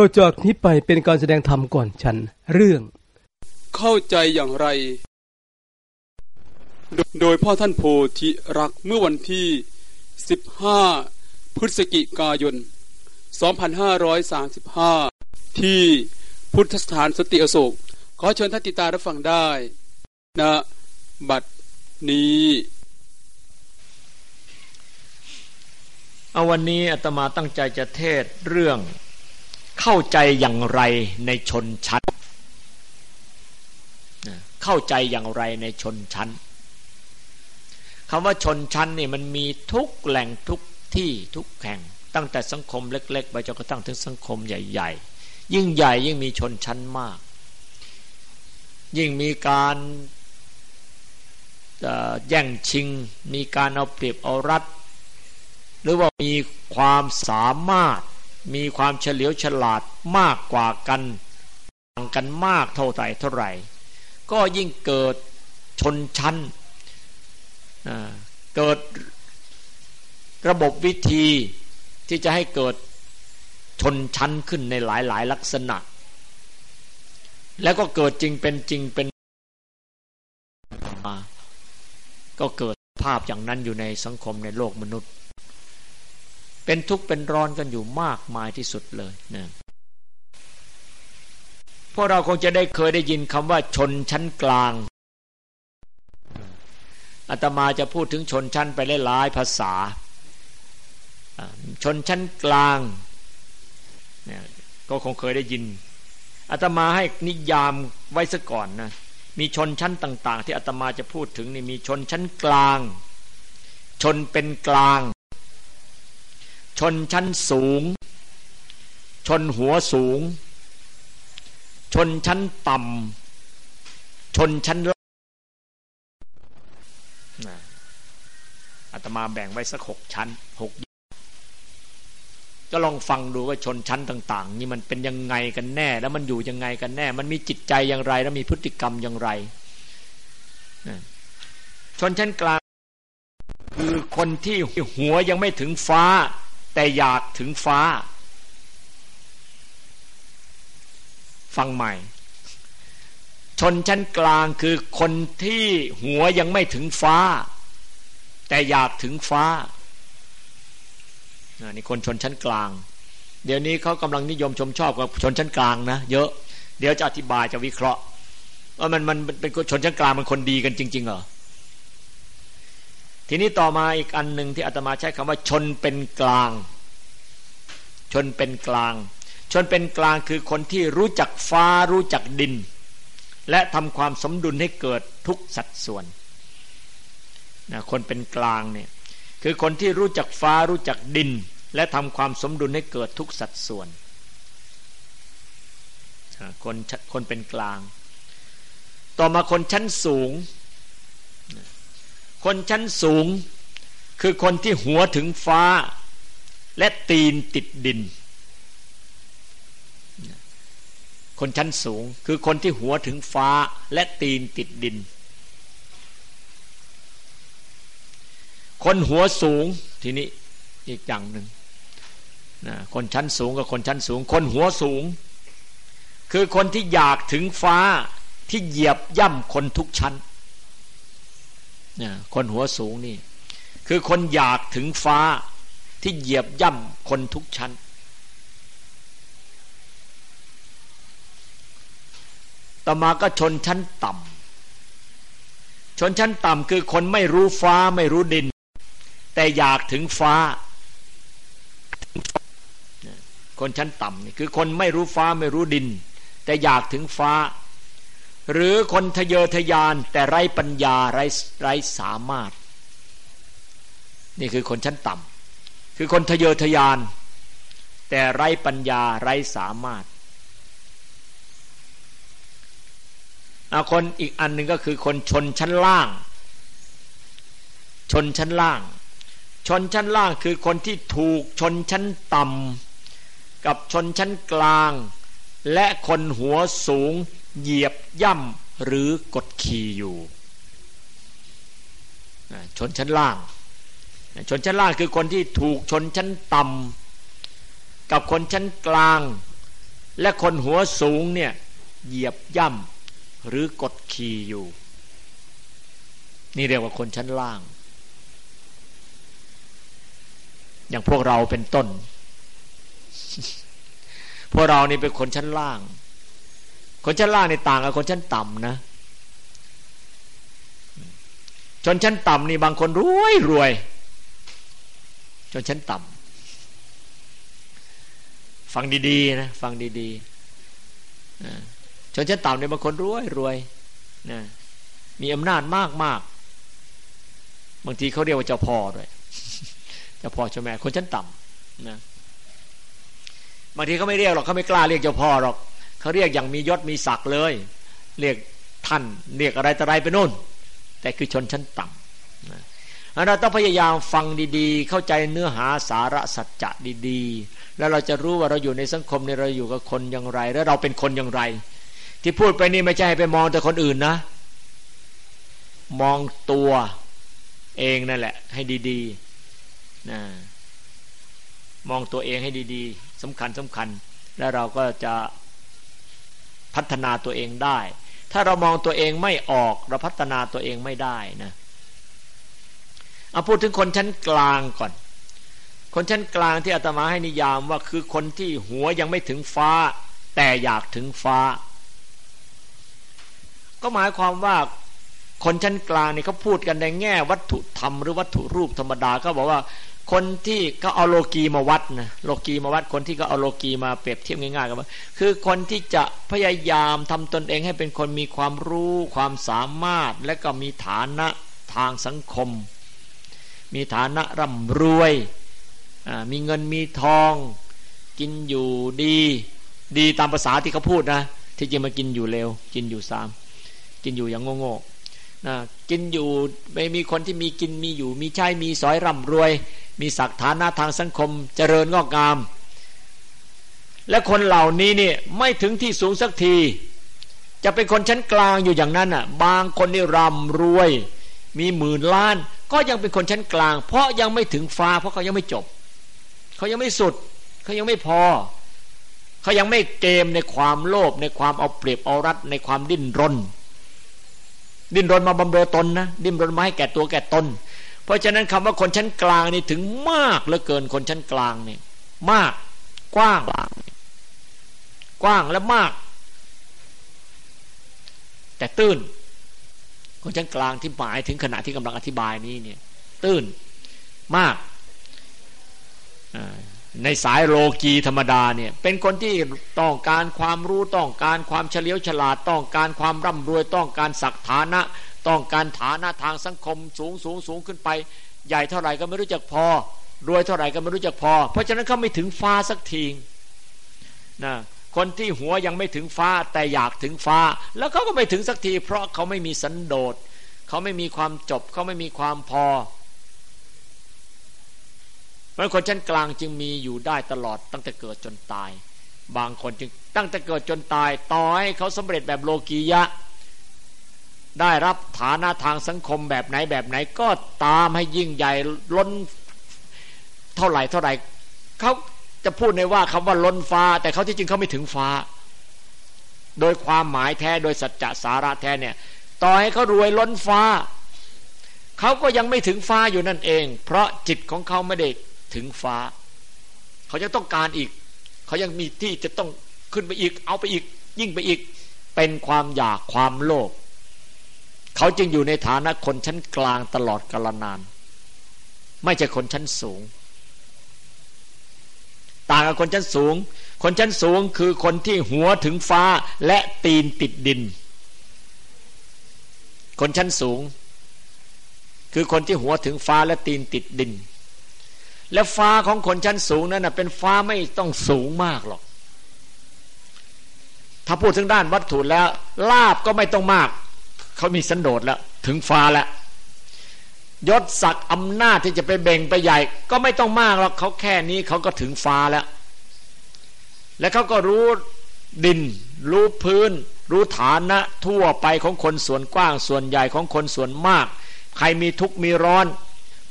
ต่อจากนี้ไปเป็นการแสดงธรรมก่อนฉัน เรื่อง เข้าใจอย่างไร โดยพ่อท่านโพธิรักเมื่อวันที่ 15 พฤศจิกายน 2535 ที่พุทธสถานสติอโศก ขอเชิญท่านติตารับฟังได้นะบัดนี้ เอาวันนี้อาตมาตั้งใจจะเทศเรื่อง เข้าใจอย่างไรในชนชั้น เข้าใจอย่างไรในชนชั้นคำว่าชนชั้นนี่มันมีทุกแหล่งทุกที่ทุกแห่ง ตั้งแต่สังคมเล็ก ๆ ไปจนกระทั่งถึงสังคมใหญ่ ๆ ยิ่งใหญ่ยิ่งมีชนชั้นมาก ยิ่งมีการแย่งชิง มีการเอาเปรียบเอารัด หรือว่ามีความสามารถ มีความเฉลียวฉลาดมากกว่ากันต่างกันมากเท่าไหร่เท่าไหร่ ก็ยิ่งเกิดชนชั้นเกิดระบบวิธีที่จะให้เกิดชนชั้นขึ้นในหลายหลายลักษณะ แล้วก็เกิดจริงเป็นจริงเป็นมาก็เกิดภาพอย่างนั้นอยู่ในสังคมในโลกมนุษย์ เป็นทุกข์เป็นร้อนกันอยู่มากมายที่สุดเลยนะพวกเราคงจะได้เคยได้ยินคำว่าชนชั้นกลางอาตมาจะพูดถึงชนชั้นไปหลายภาษา ชนชั้นกลางเนี่ยก็คงเคยได้ยินอาตมาให้นิยามไว้ซะก่อนนะมีชนชั้นต่าง ๆ ที่อาตมาจะพูดถึงนี่มีชนชั้นกลาง ชนเป็นกลาง ชนชั้นสูง ชนหัวสูง ชนชั้นต่ำชนชั้นล่างอาตมาแบ่งไว้สักหกชั้นหกก็ลองฟังดูว่าชนชั้นต่าง ๆ นี่มันเป็นยังไงกันแน่ แล้วมันอยู่ยังไงกันแน่ มันมีจิตใจอย่างไร แล้วมีพฤติกรรมอย่างไรชนชั้นกลางคือคนที่หัวยังไม่ถึงฟ้า แต่อยากถึงฟ้า ฟังใหม่ ชนชั้นกลางคือคนที่หัวยังไม่ถึงฟ้า แต่อยากถึงฟ้านี่คนชนชั้นกลาง เดี๋ยวนี้เขากำลังนิยมชมชอบกับชนชั้นกลางนะเยอะเดี๋ยวจะอธิบายจะวิเคราะห์ว่ามันมันเป็นชนชั้นกลางมันคนดีกันจริงๆเหรอ ทีนี้ต่อมาอีกอันหนึ่งที่อาตมาใช้คำว่าชนเป็นกลาง ชนเป็นกลาง ชนเป็นกลางคือคนที่รู้จักฟ้ารู้จักดิน และทำความสมดุลให้เกิดทุกสัดส่วนนะคนเป็นกลางเนี่ยคือคนที่รู้จักฟ้ารู้จักดิน และทำความสมดุลให้เกิดทุกสัดส่วนคนคนเป็นกลาง ต่อมาคนชั้นสูง คนชั้นสูง คือคนที่หัวถึงฟ้า และตีนติดดิน คนชั้นสูงคือคนที่หัวถึงฟ้าและตีนติดดิน คนหัวสูงทีนี้อีกอย่างหนึ่งนะคนชั้นสูงกับคนชั้นสูง คนหัวสูง คือคนที่อยากถึงฟ้าที่เหยียบย่ำคนทุกชั้น คนหัวสูงนี่ คือคนอยากถึงฟ้าที่เหยียบย่ำคนทุกชั้น ต่อมาก็ชนชั้นต่ำชนชั้นต่ำคือคนไม่รู้ฟ้าไม่รู้ดิน แต่อยากถึงฟ้า คนชั้นต่ำนี่คือคนไม่รู้ฟ้าไม่รู้ดิน แต่อยากถึงฟ้า หรือคนทะเยอทะยานแต่ไร้ปัญญาไร้ไร้สามารถ นี่คือคนชั้นต่ำคือคนทะเยอทะยาน แต่ไร้ปัญญาไร้สามารถคนอีกอันหนึ่งก็คือคนชนชั้นล่าง ชนชั้นล่าง ชนชั้นล่างคือคนที่ถูกชนชั้นต่ำกับชนชั้นกลาง และคนหัวสูง เหยียบย่ำหรือกดขี่อยู่ชนชั้นล่าง ชนชั้นล่างคือคนที่ถูกชนชั้นต่ำกับคนชั้นกลาง และคนหัวสูงเนี่ยเหยียบย่ำหรือกดขี่อยู่ นี่เรียกว่าคนชั้นล่าง อย่างพวกเราเป็นต้น พวกเรานี่เป็นคนชั้นล่าง คนชั้นล่างในต่างกับคนชั้นต่ำนะ ชนชั้นต่ำนี่บางคนรวยรวย ชนชั้นต่ำฟังดีๆนะฟังดีๆชนชั้นต่ำเนี่ยบางคนรวยรวยนะมีอำนาจมากมากบางทีเขาเรียกว่าเจ้าพ่อด้วยเจ้าพ่อเจ้าแม่คนชั้นต่ำนะบางทีเขาไม่เรียกหรอกเขาไม่กล้าเรียกเจ้าพ่อหรอก เขาเรียกอย่างมียศมีศักดิ์เลย เรียกท่านเรียกอะไรต่ออะไรไปนู่น แต่คือชนชั้นต่ำนะเราต้องพยายามฟังดีๆ เข้าใจเนื้อหาสาระสัจจะดีๆ แล้วเราจะรู้ว่าเราอยู่ในสังคมในเราอยู่กับคนอย่างไร แล้วเราเป็นคนอย่างไร ที่พูดไปนี่ไม่ใช่ไปมองแต่คนอื่นนะ มองตัวเองนั่นแหละ ให้ดีๆนะมองตัวเองให้ดีๆสำคัญสำคัญ แล้วเราก็จะ พัฒนาตัวเองได้ ถ้าเรามองตัวเองไม่ออกเราพัฒนาตัวเองไม่ได้นะเอาพูดถึงคนชั้นกลางก่อน คนชั้นกลางที่อาตมาให้นิยามว่าคือคนที่หัวยังไม่ถึงฟ้า แต่อยากถึงฟ้า ก็หมายความว่าคนชั้นกลางนี่เขาพูดกันในแง่วัตถุธรรมหรือวัตถุรูปธรรมดาก็บอกว่า คนที่เขาเอาโลกีมาวัดนะโลกีมาวัดคนที่เขาเอาโลกีมาเปรียบเทียบง่ายๆกันว่าคือคนที่จะพยายามทำตนเองให้เป็นคนมีความรู้ความสามารถ และก็มีฐานะทางสังคม มีฐานะร่ำรวยมีเงินมีทอง กินอยู่ดี ดีตามภาษาที่เขาพูดนะที่จริงมากินอยู่เร็ว กินอยู่สามกินอยู่อย่างโง่ๆนะกินอยู่ไม่มีคนที่มีกินมีอยู่มีใช้มีสอยร่ำรวย มีศักฐานะทางสังคมเจริญงอกงาม และคนเหล่านี้นี่ไม่ถึงที่สูงสักที จะเป็นคนชั้นกลางอยู่อย่างนั้นอะ บางคนนี่ร่ำรวย มีหมื่นล้าน ก็ยังเป็นคนชั้นกลาง เพราะยังไม่ถึงฟ้า เพราะเขายังไม่จบ เขายังไม่สุด เขายังไม่พอ เขายังไม่เกมในความโลภในความเอาเปรียบเอารัดในความดิ้นรน ดิ้นรนมาบำเรอตนนะดิ้นรนมาให้แก่ตัวแก่ตน เพราะฉะนั้นคำว่าคนชั้นกลางนี่ถึงมากเหลือเกินคนชั้นกลางนี่มากกว้าง กว้างและมาก แต่ตื้น คนชั้นกลางที่หมายถึงขณะที่กำลังอธิบายนี้เนี่ยตื้นมากในสายโลกีธรรมดาเนี่ยเป็นคนที่ต้องการความรู้ต้องการความเฉลียวฉลาดต้องการความร่ำรวยต้องการศักฐานะ ต้องการฐานะทางสังคมสูงสูงสูงขึ้นไป ใหญ่เท่าไหร่ก็ไม่รู้จักพอ รวยเท่าไหร่ก็ไม่รู้จักพอ เพราะฉะนั้นเขาไม่ถึงฟ้าสักทีนะคนที่หัวยังไม่ถึงฟ้าแต่อยากถึงฟ้า แล้วเขาก็ไม่ถึงสักที เพราะเขาไม่มีสันโดษเขาไม่มีความจบเขาไม่มีความพอเพราะคนชั้นกลางจึงมีอยู่ได้ตลอดตั้งแต่เกิดจนตาย บางคนจึงตั้งแต่เกิดจนตาย ต่อให้เขาสำเร็จแบบโลกียะ ได้รับฐานะทางสังคมแบบไหนแบบไหน ก็ตามให้ยิ่งใหญ่ล้นเท่าไหร่เท่าไหร่เขาจะพูดในว่าคำว่าล้นฟ้า แต่เขาที่จริงเขาไม่ถึงฟ้า โดยความหมายแท้โดยสัจจะสาระแท้เนี่ยต่อให้เขารวยล้นฟ้า เขาก็ยังไม่ถึงฟ้าอยู่นั่นเอง เพราะจิตของเขาไม่ได้ถึงฟ้า เขาจะต้องการอีก เขายังมีที่จะต้องขึ้นไปอีก เอาไปอีก ยิ่งไปอีก เป็นความอยากความโลภ เขาจึงอยู่ในฐานะคนชั้นกลางตลอดกาลนาน ไม่ใช่คนชั้นสูง ต่างกับคนชั้นสูง คนชั้นสูงคือคนที่หัวถึงฟ้าและตีนติดดิน คนชั้นสูง คือคนที่หัวถึงฟ้าและตีนติดดิน และฟ้าของคนชั้นสูงนั้นเป็นฟ้าไม่ต้องสูงมากหรอกถ้าพูดถึงด้านวัตถุแล้ว ลาบก็ไม่ต้องมาก เขามีสันโดษแล้วถึงฟ้าแล้วยศศักดิ์อำนาจที่จะไปเบ่งไปใหญ่ ก็ไม่ต้องมากหรอกเขาแค่นี้เขาก็ถึงฟ้าแล้ว และเขาก็รู้ดิน รู้พื้น รู้ฐานะทั่วไปของคนส่วนกว้างส่วนใหญ่ของคนส่วนมาก ใครมีทุกข์มีร้อน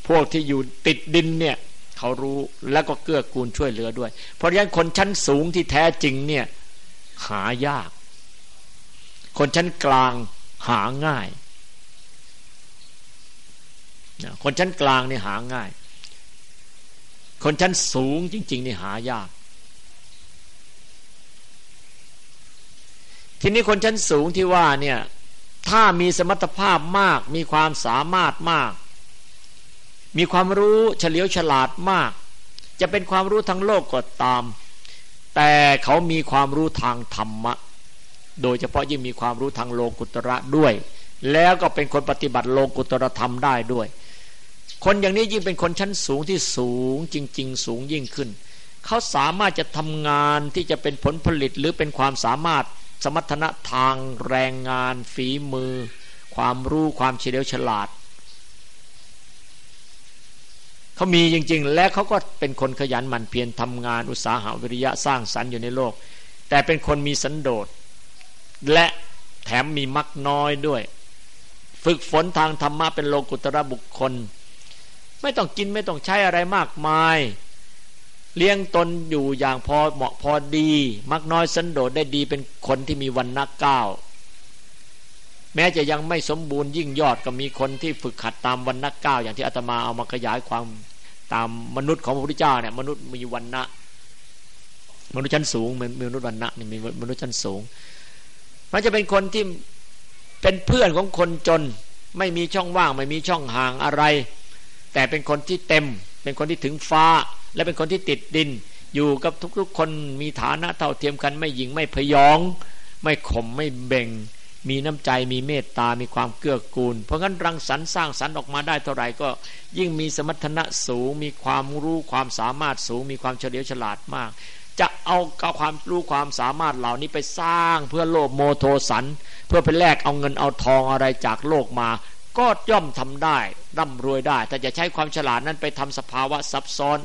พวกที่อยู่ติดดินเนี่ยเขารู้แล้วก็เกื้อกูลช่วยเหลือด้วย เพราะฉะนั้นคนชั้นสูงที่แท้จริงเนี่ยหายาก คนชั้นกลาง หาง่ายคนชั้นกลางนี่หาง่าย คนชั้นสูงจริง ๆ นี่หายาก ทีนี้คนชั้นสูงที่ว่าเนี่ยถ้ามีสมรรถภาพมาก มีความสามารถมาก มีความรู้เฉลียวฉลาดมาก จะเป็นความรู้ทางโลกก็ตาม แต่เขามีความรู้ทางธรรมะ โดยเฉพาะยิ่งมีความรู้ทางโลกุตระด้วย แล้วก็เป็นคนปฏิบัติโลกุตระธรรมได้ด้วย คนอย่างนี้ยิ่งเป็นคนชั้นสูงที่สูงจริง ๆ สูงยิ่งขึ้น เขาสามารถจะทำงานที่จะเป็นผลผลิตหรือเป็นความสามารถสมรรถนะทางแรงงาน ฝีมือ ความรู้ความเฉลียวฉลาดเขามีจริง ๆ และเขาก็เป็นคนขยันหมั่นเพียรทำงานอุตสาหะวิริยะสร้างสรรค์อยู่ในโลก แต่เป็นคนมีสันโดษ และแถมมีมักน้อยด้วย ฝึกฝนทางธรรมะเป็นโลกุตระบุคคล ไม่ต้องกินไม่ต้องใช้อะไรมากมาย เลี้ยงตนอยู่อย่างพอเหมาะพอดี มักน้อยสันโดษได้ดีเป็นคนที่มีวันนักก้าวแม้จะยังไม่สมบูรณ์ยิ่งยอดก็มีคนที่ฝึกขัดตามวันนักก้าวอย่างที่อาตมาเอามาขยายความตามมนุษย์ของพระพุทธเจ้าเนี่ยมนุษย์มีวันนะมนุษย์ชั้นสูงมนุษย์วันนะนี่มีมนุษย์ชั้นสูง มันจะเป็นคนที่เป็นเพื่อนของคนจน ไม่มีช่องว่าง ไม่มีช่องห่างอะไร แต่เป็นคนที่เต็ม เป็นคนที่ถึงฟ้า และเป็นคนที่ติดดิน อยู่กับทุกๆคนมีฐานะเท่าเทียมกันไม่หยิงไม่พยอง ไม่ข่มไม่เบ่ง มีน้ำใจมีเมตตา มีความเกื้อกูล เพราะงั้นรังสรรค์สร้างสรรค์ออกมาได้เท่าไหร่ก็ ยิ่งมีสมรรถนะสูง มีความรู้ความสามารถสูง มีความเฉลียวฉลาดมาก จะเอาความรู้ความสามารถเหล่านี้ไปสร้างเพื่อโลภโมโทสัน เพื่อไปแลกเอาเงินเอาทองอะไรจากโลกมา ก็ย่อมทำได้ร่ำรวยได้ แต่จะใช้ความฉลาดนั้นไปทำสภาวะซับซ้อน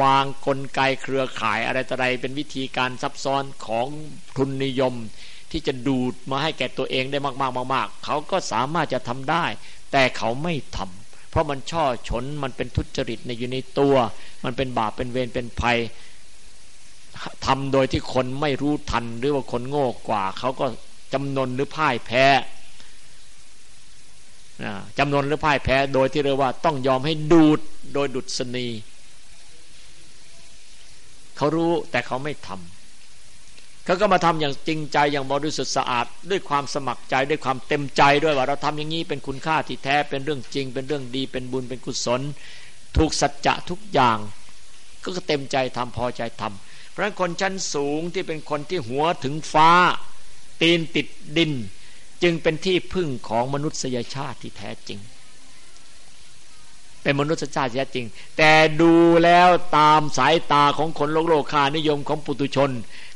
วางกลไกเครือข่ายอะไรต่ออะไรเป็นวิธีการซับซ้อนของทุนนิยม ที่จะดูดมาให้แก่ตัวเองได้มากๆมากๆเขาก็สามารถจะทำได้ แต่เขาไม่ทำเพราะมันช่อฉนมันเป็นทุจริตในอยู่ในตัว มันเป็นบาปเป็นเวรเป็นภัย ทำโดยที่คนไม่รู้ทันหรือว่าคนโง่กว่า เขาก็จำนนหรือพ่ายแพ้จำนวนหรือพ่ายแพ้ โดยที่เรียกว่าต้องยอมให้ดูดโดยดุษณีเขารู้แต่เขาไม่ทำเขาก็มาทำอย่างจริงใจอย่างบริสุทธิ์สะอาด ด้วยความสมัครใจด้วยความเต็มใจด้วยว่า เราทำอย่างนี้เป็นคุณค่าที่แท้เป็นเรื่องจริง เป็นเรื่องดีเป็นบุญเป็นกุศล ถูกสัจจะทุกอย่าง ก็เต็มใจทำพอใจทำเพ ราะฉะนั้นคนชั้นสูงที่เป็นคนที่หัวถึงฟ้า ตีนติดดิน จึงเป็นที่พึ่งของมนุษยชาติที่แท้จริง เป็นมนุษยชาติแท้จริง แต่ดูแล้วตามสายตาของคนโลกโลกคานิยมของปุตุชน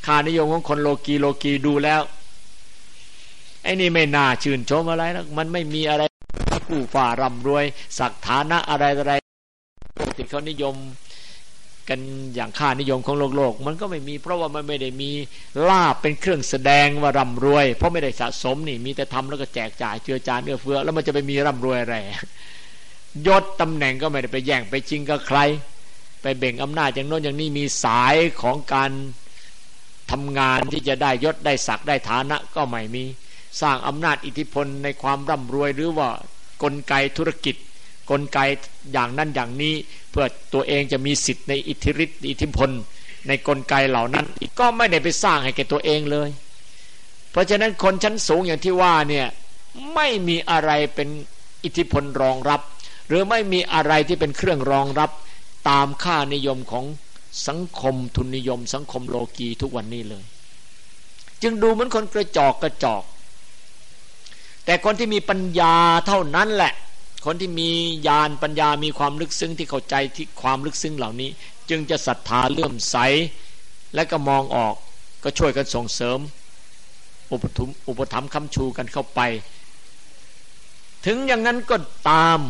คานิยมของคนโลกีโลกีดูแล้วไอ้นี่ไม่น่าชื่นชมอะไรนะมันไม่มีอะไรผู้ฝ่าร่ำรวยศักฐานะอะไรอะไรติดเขานิยม กันอย่างค่านิยมของโลกโลก มันก็ไม่มีเพราะว่ามันไม่ได้มีลาบเป็นเครื่องแสดงว่าร่ำรวย เพราะไม่ได้สะสมนี่มีแต่ทำแล้วก็แจกจ่ายเจือจานเอื้อเฟื้อแล้วมันจะไปมีร่ำรวยอะไรยศตำแหน่งก็ไม่ได้ไปแย่งไปชิงกับใคร ไปเบ่งอำนาจอย่างโน้นอย่างนี้มีสายของการทำงานที่จะได้ยศได้ศักดิ์ได้ฐานะก็ไม่มีสร้างอำนาจอิทธิพลในความร่ำรวยหรือว่ากลไกธุรกิจ กลไกอย่างนั้นอย่างนี้ เพื่อตัวเองจะมีสิทธิ์ในอิทธิฤทธิ์อิทธิพล ในกลไกเหล่านั้นก็ไม่ได้ไปสร้างให้แก่ตัวเองเลย เพราะฉะนั้นคนชั้นสูงอย่างที่ว่าเนี่ยไม่มีอะไรเป็นอิทธิพลรองรับ หรือไม่มีอะไรที่เป็นเครื่องรองรับตามค่านิยมของสังคมทุนนิยม สังคมโลกีทุกวันนี้เลย จึงดูเหมือนคนกระจอกกระจอก แต่คนที่มีปัญญาเท่านั้นแหละ คนที่มีญาณปัญญามีความลึกซึ้งที่เข้าใจที่ความลึกซึ้งเหล่านี้ จึงจะศรัทธาเลื่อมใส และก็มองออกก็ช่วยกันส่งเสริม อุปถุมอุปถัมภ์คำชูกันเข้าไป ถึงอย่างนั้นก็ตาม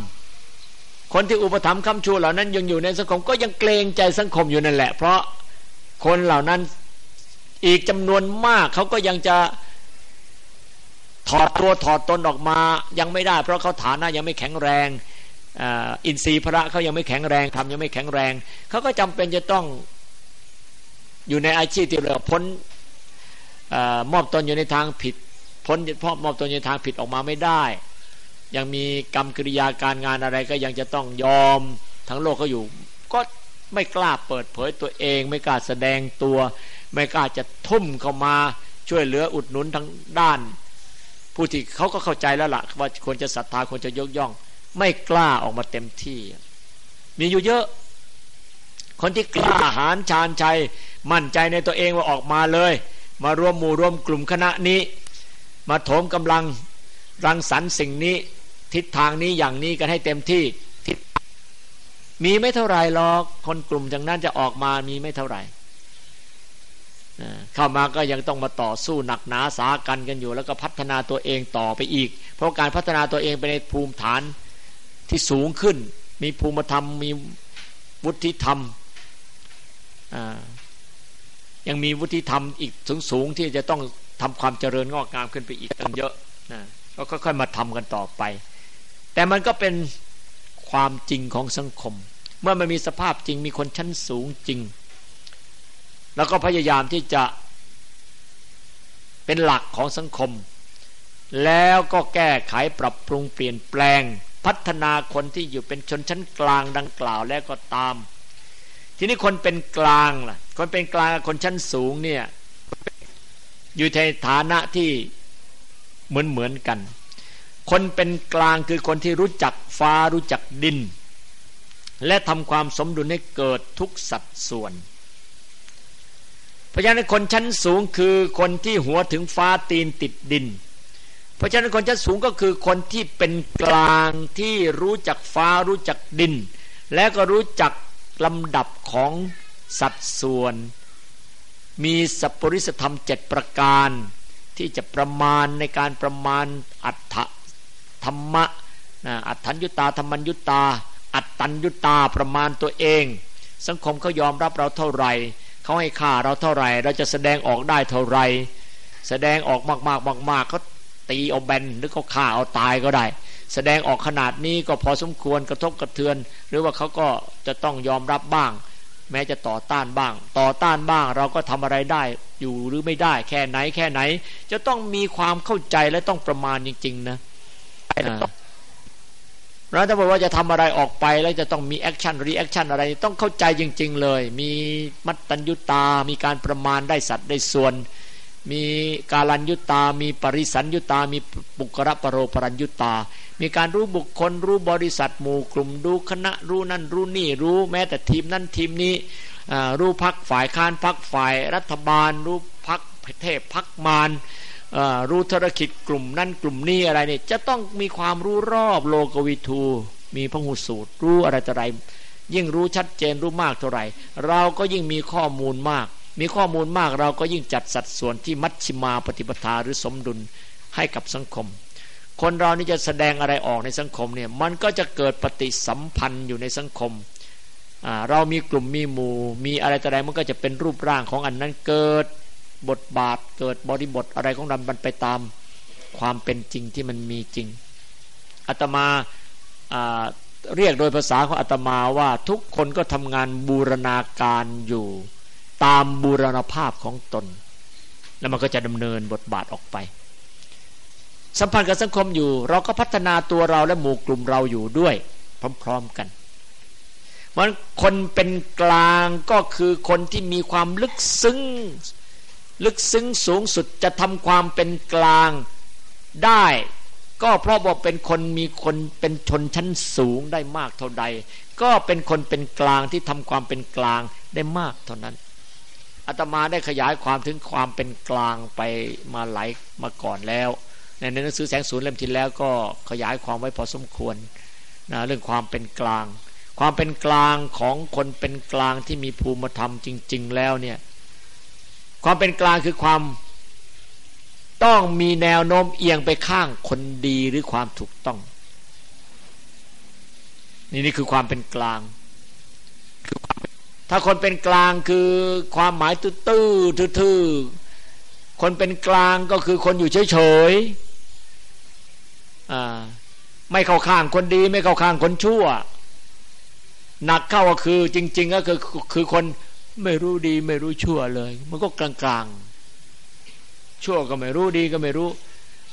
คนที่อุปถัมภ์คำชูเหล่านั้นยังอยู่ในสังคมก็ยังเกรงใจสังคมอยู่นั่นแหละ เพราะคนเหล่านั้นอีกจำนวนมากเขาก็ยังจะ ถอดตัวถอดตนออกมายังไม่ได้ เพราะเขาฐานะยังไม่แข็งแรงอินทรีย์พระเขายังไม่แข็งแรงทำยังไม่แข็งแรงเขาก็จำเป็นจะต้องอยู่ในอาชีพที่เราพ้นอมอบตนอยู่ในทางผิด พ้นพราะมอบตนอยู่ในทางผิดออกมาไม่ได้ ยังมีกรรมกิริยาการงานอะไรก็ยังจะต้องยอมทั้งโลกเขาอยู่ ก็ไม่กล้าเปิดเผยตัวเอง ไม่กล้าแสดงตัว ไม่กล้าจะทุ่มเข้ามาช่วยเหลืออุดหนุนทั้งด้าน ผู้ที่เขาก็เข้าใจแล้วล่ะ ว่าควรจะศรัทธาควรจะยกย่อง ไม่กล้าออกมาเต็มที่ มีอยู่เยอะ คนที่กล้าหาญชาญชัย มั่นใจในตัวเองว่าออกมาเลย มารวมหมู่รวมกลุ่มคณะนี้ มาโถมกำลังรังสรรค์สิ่งนี้ ทิศทางนี้อย่างนี้กันให้เต็มที่ทิศมีไม่เท่าไรหรอกคนกลุ่มจากนั้นจะออกมามีไม่เท่าไหร่ เข้ามาก็ยังต้องมาต่อสู้หนักหนาสากันกันอยู่ แล้วก็พัฒนาตัวเองต่อไปอีก เพราะการพัฒนาตัวเองไปในภูมิฐานที่สูงขึ้น มีภูมิธรรมมีวุฒิธรรมยังมีวุฒิธรรมอีกสูงสูงที่จะต้องทำความเจริญงอกงามขึ้นไปอีกตั้งเยอะนะก็ค่อยๆมาทำกันต่อไป แต่มันก็เป็นความจริงของสังคม เมื่อมันมีสภาพจริงมีคนชั้นสูงจริง แล้วก็พยายามที่จะเป็นหลักของสังคม แล้วก็แก้ไขปรับปรุงเปลี่ยนแปลง พัฒนาคนที่อยู่เป็นชนชั้นกลางดังกล่าวแล้วก็ตาม ทีนี้คนเป็นกลางล่ะ คนเป็นกลางคนชั้นสูงเนี่ยอยู่ในฐานะที่เหมือนเหมือนกัน คนเป็นกลางคือคนที่รู้จักฟ้ารู้จักดิน และทำความสมดุลให้เกิดทุกสัดส่วน เพราะฉะนั้นคนชั้นสูงคือคนที่หัวถึงฟ้าตีนติดดิน เพราะฉะนั้นคนชั้นสูงก็คือคนที่เป็นกลางที่รู้จักฟ้ารู้จักดิน และก็รู้จักลำดับของสัดส่วน มีสัพปริสธรรมเจ็ดประการ ที่จะประมาณในการประมาณอัตถธรรมะอัตถัญยุตาธรรมัญยุตา อัตตัญยุตาประมาณตัวเอง สังคมเขายอมรับเราเท่าไหร่ เขาให้ค่าเราเท่าไหร่ เราจะแสดงออกได้เท่าไหร่แสดงออกมากๆมากๆเขาตีเอาแบนหรือเขาฆ่าเอาตายก็ได้ แสดงออกขนาดนี้ก็พอสมควรกระทบกระเทือน หรือว่าเขาก็จะต้องยอมรับบ้าง แม้จะต่อต้านบ้าง ต่อต้านบ้างเราก็ทำอะไรได้อยู่หรือไม่ได้ แค่ไหนแค่ไหน จะต้องมีความเข้าใจและต้องประมาณจริง ๆ นะ แล้วถ้าบอกว่าจะทำอะไรออกไปแล้วจะต้องมี action reaction อะไร ต้องเข้าใจจริง ๆ เลย มีมัตตัญญุตา มีการประมาณได้สัตว์ได้ส่วน มีกาลัญญุตา มีปริสัญญุตา มีปุกระปรโรปรัญยุตา มีการรู้บุคคลรู้บริษัทหมู่กลุ่มดูคณะรู้นั่นรู้นี่รู้แม้แต่ทีมนั่นทีมนี้รู้พักฝ่ายค้านพักฝ่ายรัฐบาล รู้พักเทพพักมาร รู้ธุรกิจกลุ่มนั่นกลุ่มนี้อะไรเนี่ยจะต้องมีความรู้รอบโลกวิทู มีพหูสูตร รู้อะไรต่ออะไร ยิ่งรู้ชัดเจนรู้มากเท่าไหร่ เราก็ยิ่งมีข้อมูลมาก มีข้อมูลมากเราก็ยิ่งจัดสัดส่วนที่มัชชิมาปฏิปทาหรือสมดุลให้กับสังคม คนเรานี่จะแสดงอะไรออกในสังคมเนี่ยมันก็จะเกิดปฏิสัมพันธ์อยู่ในสังคมเรามีกลุ่มมีหมู่ มีอะไรต่ออะไรมันก็จะเป็นรูปร่างของอันนั้นเกิด บทบาทเกิดบริบทอะไรของเรามันไปตามความเป็นจริงที่มันมีจริงอาตมาเรียกโดยภาษาของอาตมาว่าทุกคนก็ทำงานบูรณาการอยู่ ตามบูรณภาพของตน แล้วมันก็จะดำเนินบทบาทออกไป สัมพันธ์กับสังคมอยู่ เราก็พัฒนาตัวเราและหมู่กลุ่มเราอยู่ด้วย พร้อมๆกันมันคนเป็นกลางก็คือคนที่มีความลึกซึ้ง ลึกซึ้งสูงสุดจะทำความเป็นกลางได้ ก็เพราะว่าเป็นคนมีคนเป็นชนชั้นสูงได้มากเท่าใด ก็เป็นคนเป็นกลางที่ทำความเป็นกลางได้มากเท่านั้นอาตมาได้ขยายความถึงความเป็นกลางไปมาหลายมาก่อนแล้ว ในหนังสือแสงศูนย์เล่มที่แล้วก็ขยายความไว้พอสมควรนะเรื่องความเป็นกลาง ความเป็นกลางของคนเป็นกลางที่มีภูมิธรรมจริง ๆ แล้วเนี่ย ความเป็นกลางคือความต้องมีแนวโน้มเอียงไปข้างคนดีหรือความถูกต้อง นี่นี่คือความเป็นกลาง ถ้าคนเป็นกลางคือความหมายตื้อตื้อคนเป็นกลางก็คือคนอยู่เฉยๆไม่เข้าข้างคนดีไม่เข้าข้างคนชั่ว หนักเข้าก็คือจริง ๆ ก็คือคือคน ไม่รู้ดีไม่รู้ชั่วเลย มันก็กลางๆ ชั่วก็ไม่รู้ดีก็ไม่รู้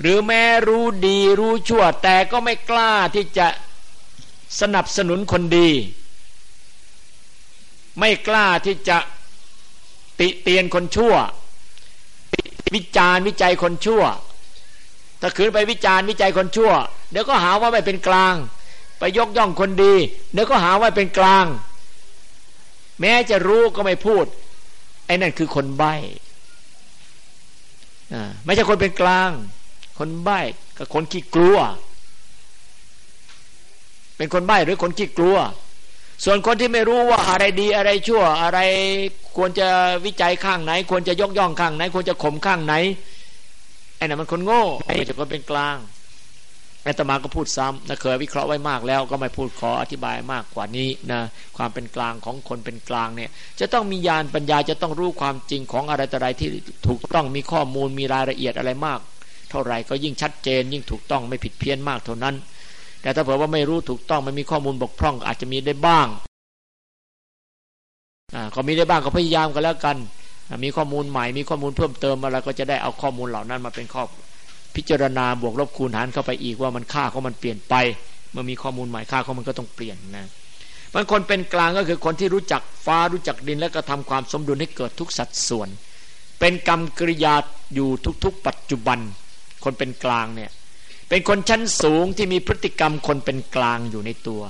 หรือแม้รู้ดีรู้ชั่ว แต่ก็ไม่กล้าที่จะสนับสนุนคนดี ไม่กล้าที่จะติเตียนคนชั่ว วิจารวิจัยคนชั่ว ถ้าขืนไปวิจารวิจัยคนชั่ว เดี๋ยวก็หาว่าไม่เป็นกลาง ไปยกย่องคนดี เดี๋ยวก็หาว่าเป็นกลาง แม้จะรู้ก็ไม่พูด ไอ้นั่นคือคนใบ้ไม่ใช่คนเป็นกลาง คนใบ้กับคนขี้กลัว เป็นคนใบ้หรือคนขี้กลัว ส่วนคนที่ไม่รู้ว่าอะไรดีอะไรชั่ว อะไรควรจะวิจัยข้างไหน ควรจะยกย่องข้างไหน ควรจะข่มข้างไหนไอ้นั่นมันคนโง่ไอ้จะคนเป็นกลาง อาตมาก็พูดซ้ำนะเคยวิเคราะห์ไว้มากแล้วก็ไม่พูดขออธิบายมากกว่านี้นะความเป็นกลางของคนเป็นกลางเนี่ยจะต้องมีญาณปัญญาจะต้องรู้ความจริงของอะไรต่ออะไรที่ถูกต้องมีข้อมูลมีรายละเอียดอะไรมาก เท่าไหร่ก็ยิ่งชัดเจน ยิ่งถูกต้องไม่ผิดเพี้ยนมากเท่านั้น แต่ถ้าเผื่อว่าไม่รู้ถูกต้องมันมีข้อมูลบกพร่องอาจจะมีได้บ้างอ่าก็มีได้บ้างก็พยายามกันแล้วกัน มีข้อมูลใหม่มีข้อมูลเพิ่มเติมอะไรก็จะได้เอาข้อมูลเหล่านั้นมาเป็นข้อ พิจารณาบวกลบคูณหารเข้าไปอีกว่ามันค่าของมันเปลี่ยนไป เมื่อมีข้อมูลใหม่ค่าของมันก็ต้องเปลี่ยนนะมันคนเป็นกลางก็คือคนที่รู้จักฟ้ารู้จักดินและก็ทำความสมดุลให้เกิดทุกสัดส่วน เป็นกรรมกริยาอยู่ทุกๆ ปัจจุบัน คนเป็นกลางเนี่ยเป็นคนชั้นสูงที่มีพฤติกรรมคนเป็นกลางอยู่ในตัว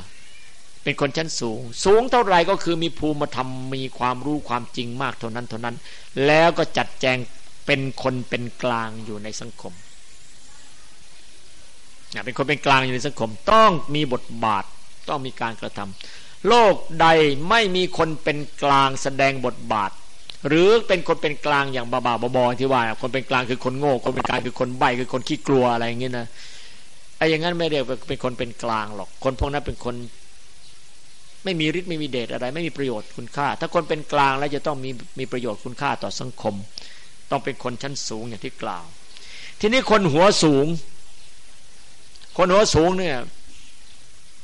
เป็นคนชั้นสูง สูงเท่าไหร่ก็คือมีภูมิธรรมมีความรู้ความจริงมากเท่านั้นเท่านั้น แล้วก็จัดแจงเป็นคนเป็นกลางอยู่ในสังคม เป็นคนเป็นกลางอยู่ในสังคม ต้องมีบทบาทต้องมีการกระทำโลกใดไม่มีคนเป็นกลางแสดงบทบาท หรือเป็นคนเป็นกลางอย่างบาบาบอที่ว่า คนเป็นกลางคือคนโง่ คนเป็นกลางคือคนใบคือคนขี้กลัวอะไรอย่างเงี้ยนะไอ้อย่างนั้นไม่เรียกเป็นคนเป็นกลางหรอก คนพวกนั้นเป็นคนไม่มีฤทธิ์ไม่มีเดชอะไร ไม่มีประโยชน์คุณค่า ถ้าคนเป็นกลางแล้วจะต้องมีมีประโยชน์คุณค่าต่อสังคม ต้องเป็นคนชั้นสูงอย่างที่กล่าว ทีนี้คนหัวสูง คนหัวสูงเนี่ย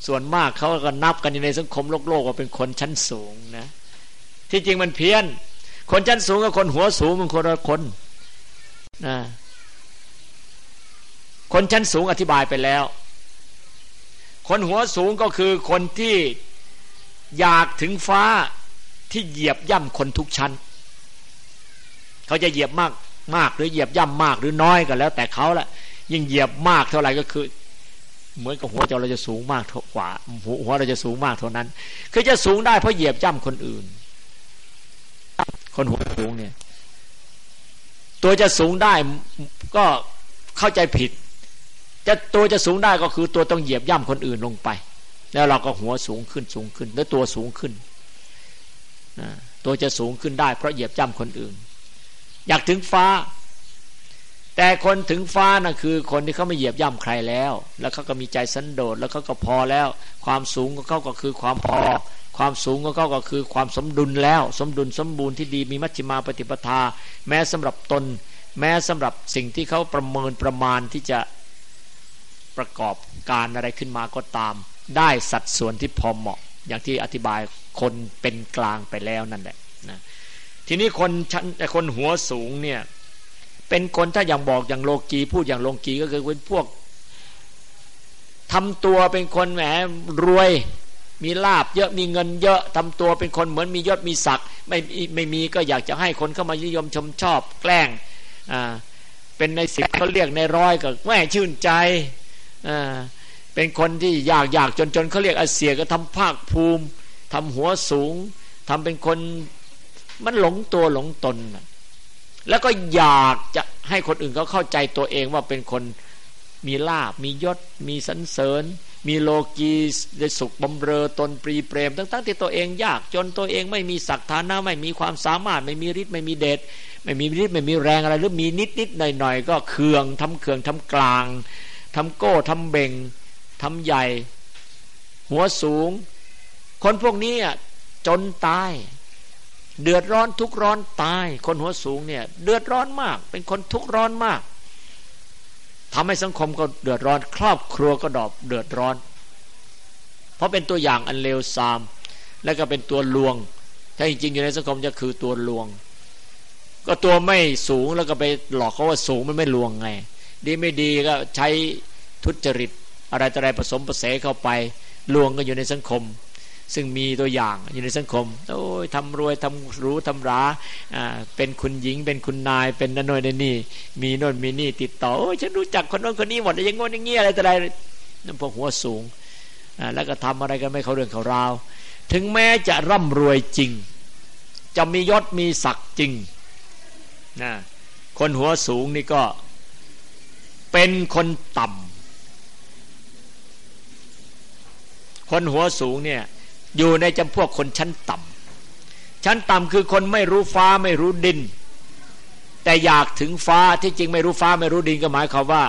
ส่วนมากเขาก็นับกันอยู่ในสังคมโลกโลกว่าเป็นคนชั้นสูงนะ ที่จริงมันเพี้ยน คนชั้นสูงกับคนหัวสูงมันคนละคนนะคนชั้นสูงอธิบายไปแล้ว คนหัวสูงก็คือคนที่อยากถึงฟ้าที่เหยียบย่ำคนทุกชั้น เขาจะเหยียบมากมากหรือเหยียบย่ำมากหรือน้อยก็แล้ว แต่เขาแหละยิ่งเหยียบมากเท่าไหร่ก็คือ เหมือนกับหัวเราจะสูงมากกว่าหัวเราจะสูงมากเท่านั้น คือจะสูงได้เพราะเหยียบย่ำคนอื่น คนหัวสูงเนี่ย ตัวจะสูงได้ก็เข้าใจผิด จะตัวจะสูงได้ก็คือ ตัวต้องเหยียบย่ำคนอื่นลงไป แล้วเราก็หัวสูงขึ้นสูงขึ้น แล้วตัวสูงขึ้นตัวจะสูงขึ้นได้เพราะเหยียบย่ำคนอื่น อยากถึงฟ้า แต่คนถึงฟ้านะ่ะคือคนที่เขาไม่เหยียบย่ำใครแล้ว แล้วเขาก็มีใจสันโดษแล้วเขาก็พอแล้ว ความสูงของเขาก็คือความพอ ความสูงของเขาก็คือความสมดุลแล้ว สมดุลสมบูรณ์ที่ดีมีมัชฌิมาปฏิปทา แม้สำหรับตน แม้สำหรับสิ่งที่เขาประเมินประมาณที่จะประกอบการอะไรขึ้นมาก็ตาม ได้สัดส่วนที่พอเหมาะ อย่างที่อธิบายคนเป็นกลางไปแล้วนั่นแหละนะทีนี้คนชั้นคนหัวสูงเนี่ย เป็นคนถ้าอย่างบอกอย่างโลกีพูดอย่างโลกีก็คือเป็นพวกทำตัวเป็นคนแหมรวย มีลาบเยอะมีเงินเยอะทำตัวเป็นคนเหมือนมียศมีศักดิ์ไม่ไม่มีก็อยากจะให้คนเข้ามานิยมชมชอบ แกล้งอ่าเป็นในสิบเขาเรียกในร้อยก็แม่ชื่นใจอ่าเป็นคนที่อยากอยากจนจนเขาเรียกอาเสียก็ทำภาคภูมิทำหัวสูงทำเป็นคนมันหลงตัวหลงตน แล้วก็อยากจะให้คนอื่นเขาเข้าใจตัวเองว่าเป็นคนมีลาบ มียศ มีสันเสริญ มีโลกีได้สุขบำเรอตนปรีเปรม ทั้งๆที่ตัวเองยากจนตัวเองไม่มีศักดิ์ฐานะไม่มีความสามารถ ไม่มีฤทธิ์ไม่มีเดชไม่มีฤทธิ์ไม่มีแรงอะไร หรือมีนิดนิดหน่อยหน่อยก็เคืองทำเคืองทำกลางทำโก้ทำเบ่งทำใหญ่ หัวสูง คนพวกนี้จนตาย เดือดร้อนทุกร้อนตาย คนหัวสูงเนี่ย เดือดร้อนมาก เป็นคนทุกร้อนมากทำให้สังคมก็เดือดร้อน ครอบครัวก็ดอบเดือดร้อน เพราะเป็นตัวอย่างอันเลวทราม และก็เป็นตัวลวง ถ้าจริงๆอยู่ในสังคมจะคือตัวลวง ก็ตัวไม่สูงแล้วก็ไปหลอกเขาว่าสูงมันไม่ลวงไง ดีไม่ดีก็ใช้ทุจริต อะไรต่ออะไรผสมประเสเข้าไปลวงก็อยู่ในสังคม ซึ่งมีตัวอย่างอยู่ในสังคม โอ้ยทำรวยทำรู้ทำราอ่าเป็นคุณหญิง เป็นคุณนาย เป็นนั่นนนี่ มีโน่นมีนี่ติดต่อ โอ้ยฉันรู้จักคนโน้นคนนี้หมดอย่างงนอย่างเงี้ยอะไรต่ออะไรนั่นพวกหัวสูงอ่าแล้วก็ทำอะไรกันไม่เขาเรื่องเขาราว ถึงแม้จะร่ำรวยจริง จะมียศมีศักดิ์จริงนะคนหัวสูงนี่ก็เป็นคนต่ำคนหัวสูงเนี่ย อยู่ในจำพวกคนชั้นต่ำชั้นต่ำคือคนไม่รู้ฟ้าไม่รู้ดิน แต่อยากถึงฟ้าที่จริงไม่รู้ฟ้าไม่รู้ดินก็หมายความว่า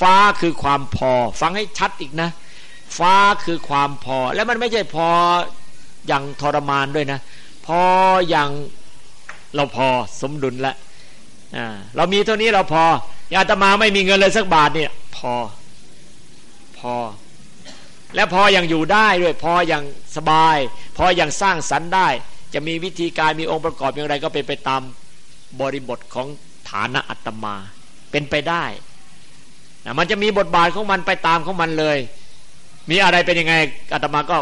ฟ้าคือความพอ ฟังให้ชัดอีกนะ ฟ้าคือความพอ และมันไม่ใช่พออย่างทรมานด้วยนะ พออย่างเราพอสมดุลแล้วเรามีเท่านี้เราพออาตมาไม่มีเงินเลยสักบาทเนี่ย พอ พอ และพออย่างอยู่ได้ด้วยพออย่างสบาย พออย่างสร้างสรรค์ได้ จะมีวิธีการมีองค์ประกอบอย่างไรก็เป็นไปตามบริบทของฐานะอัตมา เป็นไปได้นะมันจะมีบทบาทของมันไปตามของมันเลย มีอะไรเป็นยังไงอาตมาก็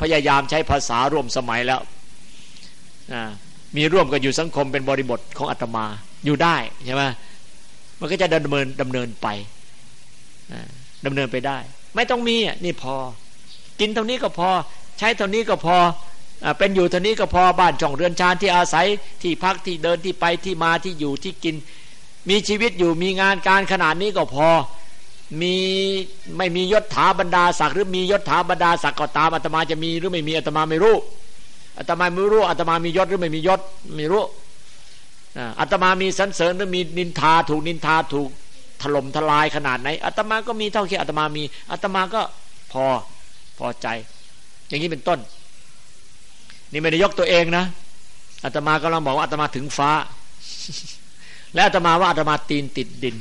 พยายามใช้ภาษาร่วมสมัยแล้วมีร่วมกันอยู่สังคมเป็นบริบทของอาตมาอยู่ได้ใช่ไหมมันก็จะดำเนินดำเนินไปดำเนินไปได้ ไม่ต้องมีนี่พอ กินเท่านี้ก็พอ ใช้เท่านี้ก็พอเป็นอยู่เท่านี้ก็พอบ้านช่องเรือนชานที่อาศัยที่พักที่เดินที่ไปที่มาที่อยู่ที่กิน มีชีวิตอยู่มีงานการขนาดนี้ก็พอ มีไม่มียศถาบรรดาศักดิ์หรือมียศถาบรรดาศักดิ์ก็ตามอาตมาจะมีหรือไม่มีอาตมาไม่รู้อาตมาไม่รู้อาตมามียศหรือไม่มียศไม่รู้อาตมามีสันเสริญหรือมีนินทาถูกนินทาถูก ถล่มทลายขนาดไหนอาตมาก็มีเท่าที่อาตมามีอาตมาก็พอพอใจ อย่างนี้เป็นต้น นี่ไม่ได้ยกตัวเองนะอาตมากำลังบอกว่าอาตมาถึงฟ้า และอาตมาว่าอาตมาตีนติดดิน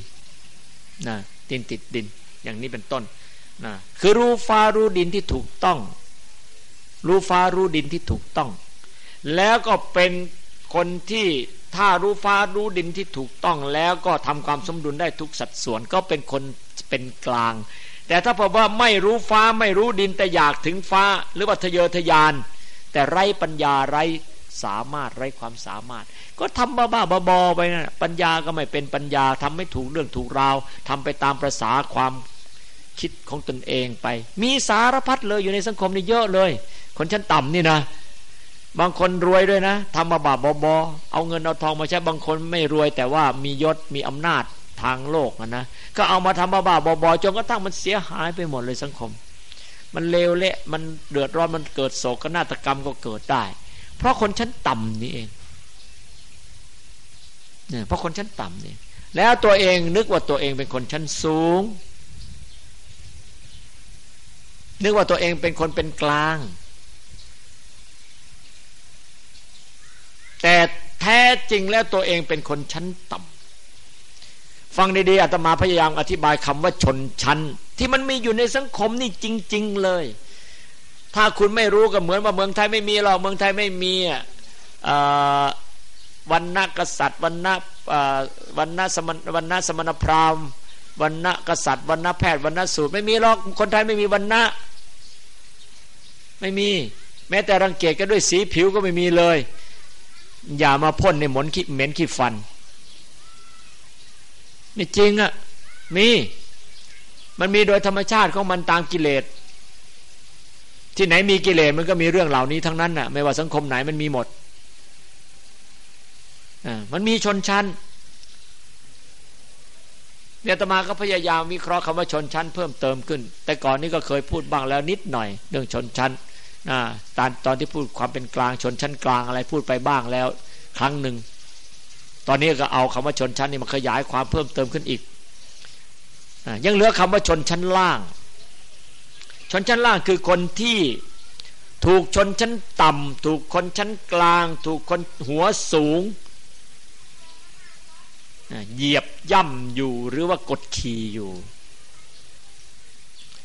นะตีนติดดิน อย่างนี้เป็นต้นนะคือรู้ฟ้ารู้ดินที่ถูกต้อง รู้ฟ้ารู้ดินที่ถูกต้อง แล้วก็เป็นคนที่ ถ้ารู้ฟ้ารู้ดินที่ถูกต้องแล้วก็ทำความสมดุลได้ทุกสัดส่วนก็เป็นคนเป็นกลาง แต่ถ้าพอว่าไม่รู้ฟ้าไม่รู้ดินแต่อยากถึงฟ้า หรือว่าทะเยอทะยาน แต่ไร้ปัญญาไร้สามารถไร้ความสามารถ ก็ทำบ้าๆบอๆไปนะปัญญาก็ไม่เป็นปัญญาทำไม่ถูกเรื่องถูกราวทำไปตามประษาความคิดของตนเองไป มีสารพัดเลยอยู่ในสังคมนี่เยอะเลย คนชั้นต่ำนี่นะ บางคนรวยด้วยนะทำมาบาปบอเอาเงินเอาทองมาใช้บางคนไม่รวย แต่ว่ามียศมีอำนาจทางโลกนะก็เอามาทำมาบาปบอจนกระทั่งมันเสียหายไปหมดเลยสังคม มันเลวเละมันเดือดร้อนมันเกิดโศกนาฏกรรมก็เกิดได้ เพราะคนชั้นต่ำนี่เองเนี่ยเพราะคนชั้นต่ำนี่แล้วตัวเองนึกว่าตัวเองเป็นคนชั้นสูง นึกว่าตัวเองเป็นคนเป็นกลาง แต่แท้จริงแล้วตัวเองเป็นคนชั้นต่ำฟังดีๆอาตมาพยายามอธิบายคำว่าชนชั้น ที่มันมีอยู่ในสังคมนี่จริง ๆ เลย ถ้าคุณไม่รู้ก็เหมือนว่าเมืองไทยไม่มีหรอกเมืองไทยไม่มีวันณะกษัตริย์วันณะวันณะสมณวันณะสมณพราหมณ์วันณะกษัตริย์วันณะแพทย์วันณะสูตรไม่มีหรอกคนไทยไม่มีวันณะไม่มี แม้แต่รังเกียจกันด้วยสีผิวก็ไม่มีเลย อย่ามาพ่นในหมนขี้เหม็นขี้ฟันนี่จริงอะ่ะมีมันมีโดยธรรมชาติของมันตามกิเลส ที่ไหนมีกิเลสมันก็มีเรื่องเหล่านี้ทั้งนั้นน่ะ ไม่ว่าสังคมไหนมันมีหมดอ่ามันมีชนชั้นเนี่ยตมาก็พยายามวิเคราะห์คำว่าชนชั้นเพิ่มเติมขึ้น แต่ก่อนนี้ก็เคยพูดบ้างแล้วนิดหน่อย เรื่องชนชั้น ตอนตอนที่พูดความเป็นกลางชนชั้นกลางอะไรพูดไปบ้างแล้ว ครั้งหนึ่ง ตอนนี้ก็เอาคำว่าชนชั้นนี่มาขยายความเพิ่มเติมขึ้นอีกยังเหลือคำว่าชนชั้นล่าง ชนชั้นล่างคือคนที่ถูกชนชั้นต่ำถูกคนชั้นกลาง ถูกคนหัวสูงเหยียบย่ำอยู่หรือว่ากดขี่อยู่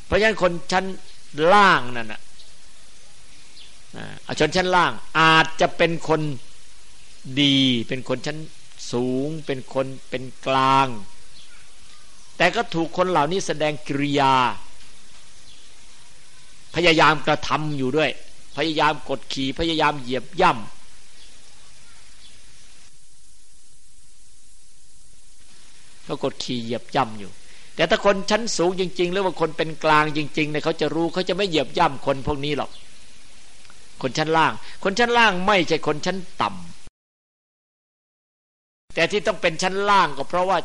เพราะฉะนั้นคนชั้นล่างนั่นนะ ชนชั้นล่างอาจจะเป็นคนดี เป็นคนชั้นสูง เป็นคนเป็นกลาง แต่ก็ถูกคนเหล่านี้แสดงกิริยา พยายามกระทำอยู่ด้วย พยายามกดขี่พยายามเหยียบย่ำก็กดขี่เหยียบย่ำอยู่ แต่ถ้าคนชั้นสูงจริง ๆ หรือว่าคนเป็นกลางจริงๆเนี่ยเขาจะรู้เขาจะไม่เหยียบย่ำคนพวกนี้หรอก คนชั้นล่าง คนชั้นล่างไม่ใช่คนชั้นต่ำแต่ที่ต้องเป็นชั้นล่างก็เพราะว่า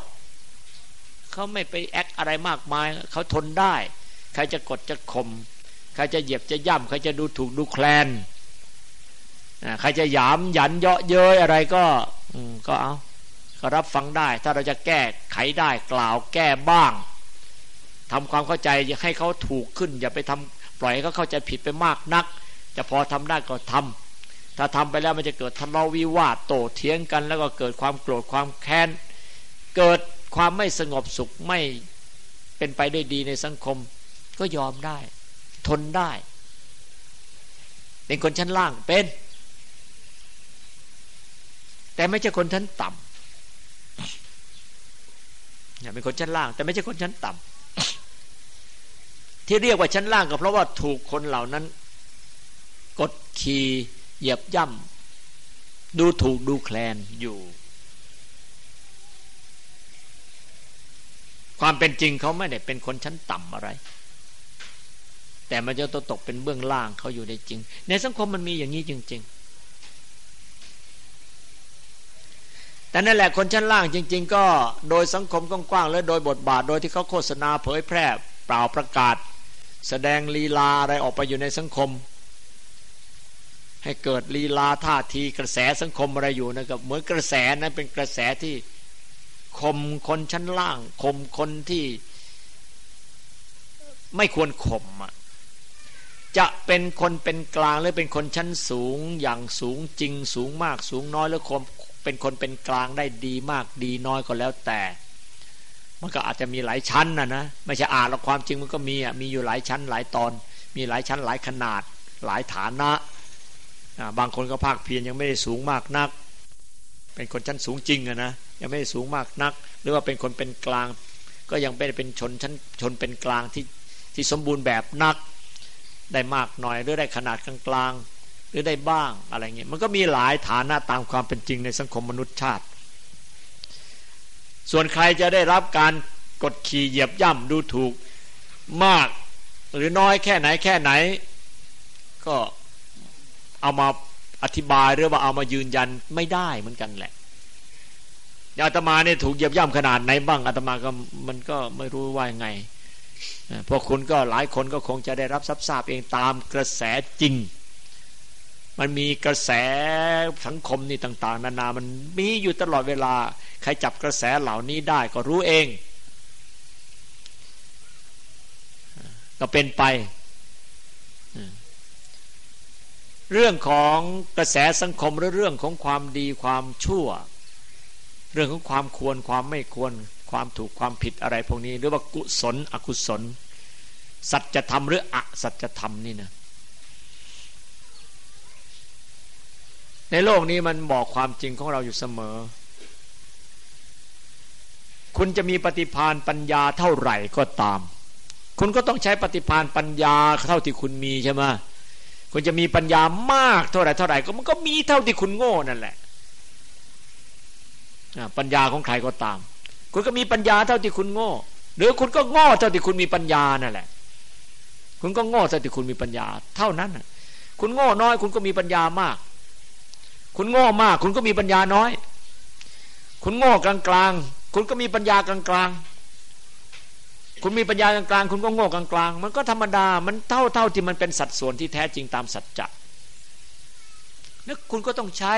เขาไม่ไปแอคอะไรมากมายเขาทนได้ ใครจะกดจะข่มใครจะเหยียบจะย่ำใครจะดูถูกดูแคลนใครจะหยามหยันเยาะเย้ยอะไรก็ก็เอาก็รับฟังได้ ถ้าเราจะแก้ไขได้กล่าวแก้บ้างทำความเข้าใจให้เขาถูกขึ้น อย่าไปทำปล่อยให้เขาเข้าใจผิดไปมากนัก จะพอทำได้ก็ทำถ้าทำไปแล้วมันจะเกิดทะเลาะวิวาทโต้เถียงกัน แล้วก็เกิดความโกรธความแค้น เกิดความไม่สงบสุขไม่เป็นไปได้ดีในสังคม ก็ยอมได้ ทนได้ เป็นคนชั้นล่างเป็น แต่ไม่ใช่คนชั้นต่ำเนี่ยเป็นคนชั้นล่าง แต่ไม่ใช่คนชั้นต่ำที่เรียกว่าชั้นล่างก็เพราะว่าถูกคนเหล่านั้น ขี่เหยียบย่ำดูถูกดูแคลนอยู่ ความเป็นจริงเขาไม่ได้เป็นคนชั้นต่ำอะไร แต่มันจะตกเป็นเบื้องล่างเขาอยู่ในจริง ในสังคมมันมีอย่างนี้จริง ๆ แต่นั่นแหละคนชั้นล่างจริง ๆ ก็โดยสังคมกว้างๆและโดยบทบาท โดยที่เขาโฆษณาเผยแพร่เปล่าประกาศ แสดงลีลาอะไรออกไปอยู่ในสังคม ให้เกิดลีลาท่าทีกระแสสังคมอะไรอยู่นะครับเหมือนกระแสนั้นเป็นกระแสที่คมคนชั้นล่างคมคนที่ไม่ควรข่มอะจะเป็นคนเป็นกลางหรือเป็นคนชั้นสูงอย่างสูงจริงสูงมากสูงน้อยหรือคมเป็นคนเป็นกลางได้ดีมากดีน้อยก็แล้วแต่ มันก็อาจจะมีหลายชั้นนะนะไม่ใช่อ่านแล้วความจริงมันก็มีอะมีอยู่หลายชั้นหลายตอน มีหลายชั้นหลายขนาดหลายฐานะ บางคนก็ภาคเพียรยังไม่ได้สูงมากนัก เป็นคนชั้นสูงจริงอะนะยังไม่ได้สูงมากนัก หรือว่าเป็นคนเป็นกลาง ก็ยังไม่ได้เป็นชนชั้นชนเป็นกลางที่ที่สมบูรณ์แบบนัก ได้มากหน่อยหรือได้ขนาดกลางกลางหรือได้บ้างอะไรเงี้ยมันก็มีหลายฐานะตามความเป็นจริงในสังคมมนุษยชาติ ส่วนใครจะได้รับการกดขี่เหยียบย่ำดูถูกมากหรือน้อยแค่ไหนแค่ไหน ก็ เอามาอธิบายหรือว่าเอามายืนยันไม่ได้เหมือนกันแหละอาตมาเนี่ยถูกเยียบย่ำขนาดไหนบ้างอาตมาก็มันก็ไม่รู้ว่ายังไงพวกคุณก็หลายคนก็คงจะได้รับทราบเองตามกระแสจริง มันมีกระแสสังคมนี่ต่าง ๆ นานามันมีอยู่ตลอดเวลา ใครจับกระแสเหล่านี้ได้ก็รู้เอง ก็เป็นไป เรื่องของกระแสสังคมหรือเรื่องของความดีความชั่ว เรื่องของความควรความไม่ควร ความถูกความผิดอะไรพวกนี้ หรือว่ากุศล อกุศล สัจธรรมหรืออสัจธรรมนี่นะในโลกนี้มันบอกความจริงของเราอยู่เสมอ คุณจะมีปฏิพานปัญญาเท่าไหร่ก็ตาม คุณก็ต้องใช้ปฏิพานปัญญาเท่าที่คุณมีใช่ไหม คุณจะมีปัญญามากเท่าไหร่เท่าไหร่ก็มันก็มีเท่าที่คุณโง่นั่นแหละปัญญาของใครก็ตาม คุณก็มีปัญญาเท่าที่คุณโง่ หรือคุณก็โง่เท่าที่คุณมีปัญญานั่นแหละ คุณก็โง่เท่าที่คุณมีปัญญา เท่านั้นคุณโง่น้อย คุณก็มีปัญญามาก คุณโง่มาก คุณก็มีปัญญาน้อย คุณโง่กลางๆคุณก็มีปัญญากลางๆ คุณมีปัญญากลางๆ คุณก็โง่กลางๆ มันก็ธรรมดา มันเท่าเท่าที่มันเป็นสัดส่วนที่แท้จริงตามสัจจะนึกคุณก็ต้องใช้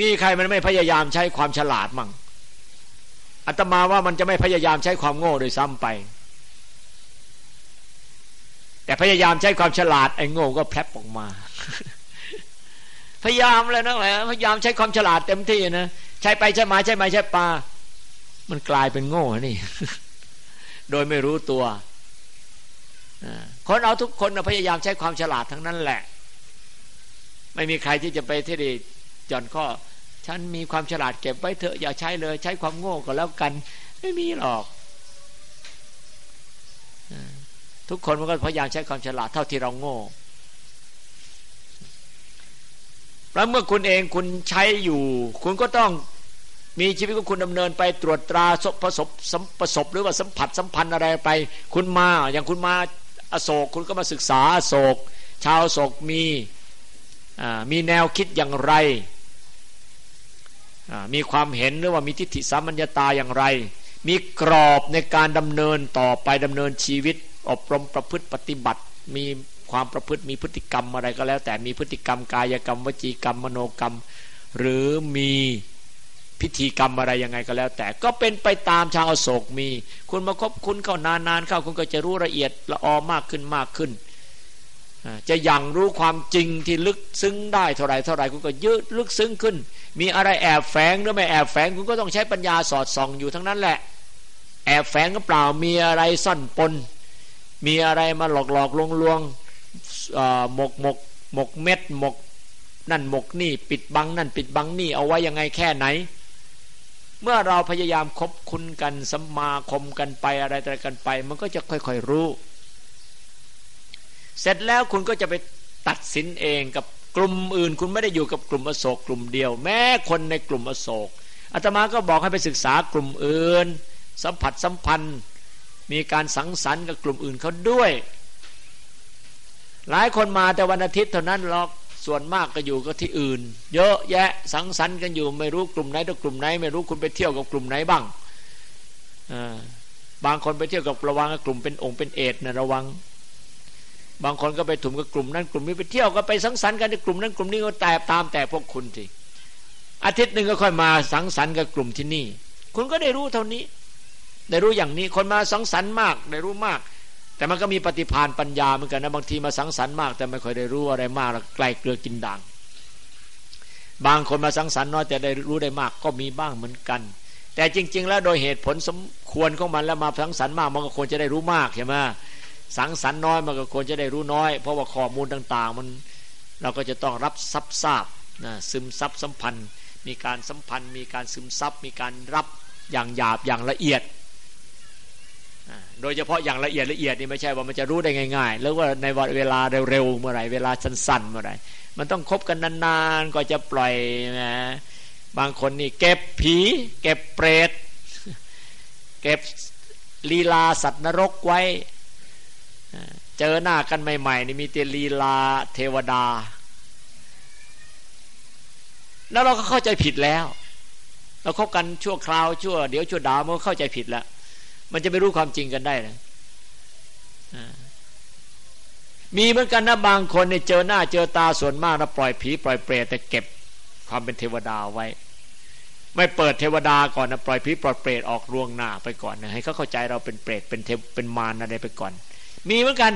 มีใครมันไม่พยายามใช้ความฉลาดมั่งอาตมาว่ามันจะไม่พยายามใช้ความโง่โดยซ้ำไป แต่พยายามใช้ความฉลาดไอ้โง่ก็แพรบออกมา พยายามเลยนะแหละพยายามใช้ความฉลาดเต็มที่นะ ใช้ไปใช้มาใช้ไม้ใช้ปลามันกลายเป็นโง่นี่ โดยไม่รู้ตัวคนเอาทุกคนพยายามใช้ความฉลาดทั้งนั้นแหละ ไม่มีใครที่จะไปที่ดีจอนข้อฉฉันมีความฉลาดเก็บไว้เถอะอย่าใช้เลย ใช้ความโง่ก็แล้วกัน ไม่มีหรอก ทุกคนมันก็พยายามใช้ความฉลาดเท่าที่เราโง่แล้วเมื่อคุณเองคุณใช้อยู่ คุณก็ต้อง มีชีวิตของคุณดำเนินไปตรวจตราประสบประสบหรือว่าสัมผัสสัมพันธ์อะไรไป คุณมาอย่างคุณมาอโศกคุณก็มาศึกษาอโศก ชาวโศกมีมีแนวคิดอย่างไร มีความเห็นหรือว่ามีทิฏฐิสามัญญาตาอย่างไร มีกรอบในการดำเนินต่อไปดำเนินชีวิต อบรมประพฤติปฏิบัติ มีความประพฤติมีพฤติกรรมอะไรก็แล้ว แต่มีพฤติกรรมกายกรรม วจีกรรมมโนกรรม หรือมี พิธีกรรมอะไรยังไงก็แล้ว แต่ก็เป็นไปตามชาวโศกมี คุณมาคบคุณเข้านานๆเข้าคุณก็จะรู้ละเอียดละออมากขึ้นมากขึ้น จะยังรู้ความจริงที่ลึกซึ้งได้เท่าไรเท่าไรคุณก็ยืดลึกซึ้งขึ้น มีอะไรแอบแฝงหรือไม่แอบแฝงคุณก็ต้องใช้ปัญญาสอดส่องอยู่ทั้งนั้นแหละ แอบแฝงก็เปล่ามีอะไรซ่อนปน มีอะไรมาหลอกหลอกลวงลวงหมกหมกหมกเม็ดหมกนั่นหมกนี่ ปิดบังนั่นปิดบังนี่เอาไว้ยังไงแค่ไหน เมื่อเราพยายามคบคุณกันสัมมาคมกันไปอะไรอะไรกันไป มันก็จะค่อยๆรู้ เสร็จแล้วคุณก็จะไปตัดสินเองกับกลุ่มอื่น คุณไม่ได้อยู่กับกลุ่มอโศกกลุ่มเดียว แม้คนในกลุ่มอโศกอาตมาก็บอกให้ไปศึกษากลุ่มอื่น สัมผัสสัมพันธ์ มีการสังสรรค์กับกลุ่มอื่นเขาด้วย หลายคนมาแต่วันอาทิตย์เท่านั้นหรอก ส่วนมากก็อยู่ก็ที่อื่น เยอะแยะสังสรรค์กันอยู่ไม่รู้กลุ่มไหนตัวกลุ่มไหน ไม่รู้คุณไปเที่ยวกับกลุ่มไหนบ้างบางคนไปเที่ยวกับระวังกลุ่มเป็นองค์เป็นเอดนะระวัง บางคนก็ไปถุมกับกลุ่มนั้นกลุ่มนี้ไปเที่ยวก็ไปสังสรรค์กันในกลุ่มนั้นกลุ่มนี้ก็แต่ตามแต่พวกคุณสิอาทิตย์หนึ่งก็ค่อยมาสังสรรค์กับกลุ่มที่นี่ คุณก็ได้รู้เท่านี้ ได้รู้อย่างนี้คนมาสังสรรค์มาก ได้รู้มาก แต่มันก็มีปฏิพานปัญญาเหมือนกันนะบางทีมาสังสรรค์มาก แต่ไม่ค่อยได้รู้อะไรมากไกลเกลือกินด่าง บางคนมาสังสรรค์น้อยแต่ได้รู้ได้มากก็มีบ้างเหมือนกัน แต่จริง ๆ แล้วโดยเหตุผลสมควรของมันแล้วมาสังสรรค์มากมันก็ควรจะได้รู้มากใช่ไหมสังสรรค์น้อยมันก็ควรจะได้รู้น้อย เพราะว่าข้อมูลต่างๆ มันเราก็จะต้องรับซับซาบนะซึมซับสัมพันธ์ มีการสัมพันธ์ มีการซึมซับมีการรับอย่างหยาบอย่างละเอียด โดยเฉพาะอย่างละเอียดละเอียดนี่ไม่ใช่ว่ามันจะรู้ได้ง่าย ๆ แล้วว่าในเวลาเร็วๆเมื่อไหร่เวลาสั้นๆเมื่อไหร่มันต้องคบกันนานๆก็จะปล่อยนะบางคนนี่เก็บผี เก็บเปรตเก็บลีลาสัตว์นรกไว้ เจอหน้ากันใหม่ๆนี่มีเตลีลาเทวดา แล้วเราก็เข้าใจผิดแล้ว เราคบกันชั่วคราวชั่วเดี๋ยวชั่วดาวมันเข้าใจผิดแล้ว มันจะไม่รู้ความจริงกันได้เลยมีเหมือนกันนะบางคนเนี่ยเจอหน้าเจอตาส่วนมากนะปล่อยผีปล่อยเปรตแต่เก็บความเป็นเทวดาไว้ ไม่เปิดเทวดาก่อนนะปล่อยผีปล่อยเปรตออกรวงหน้าไปก่อนนะให้เขาเข้าใจเราเป็นเปรตเป็นเทเป็นมารอะไรไปก่อน มีเหมือนกัน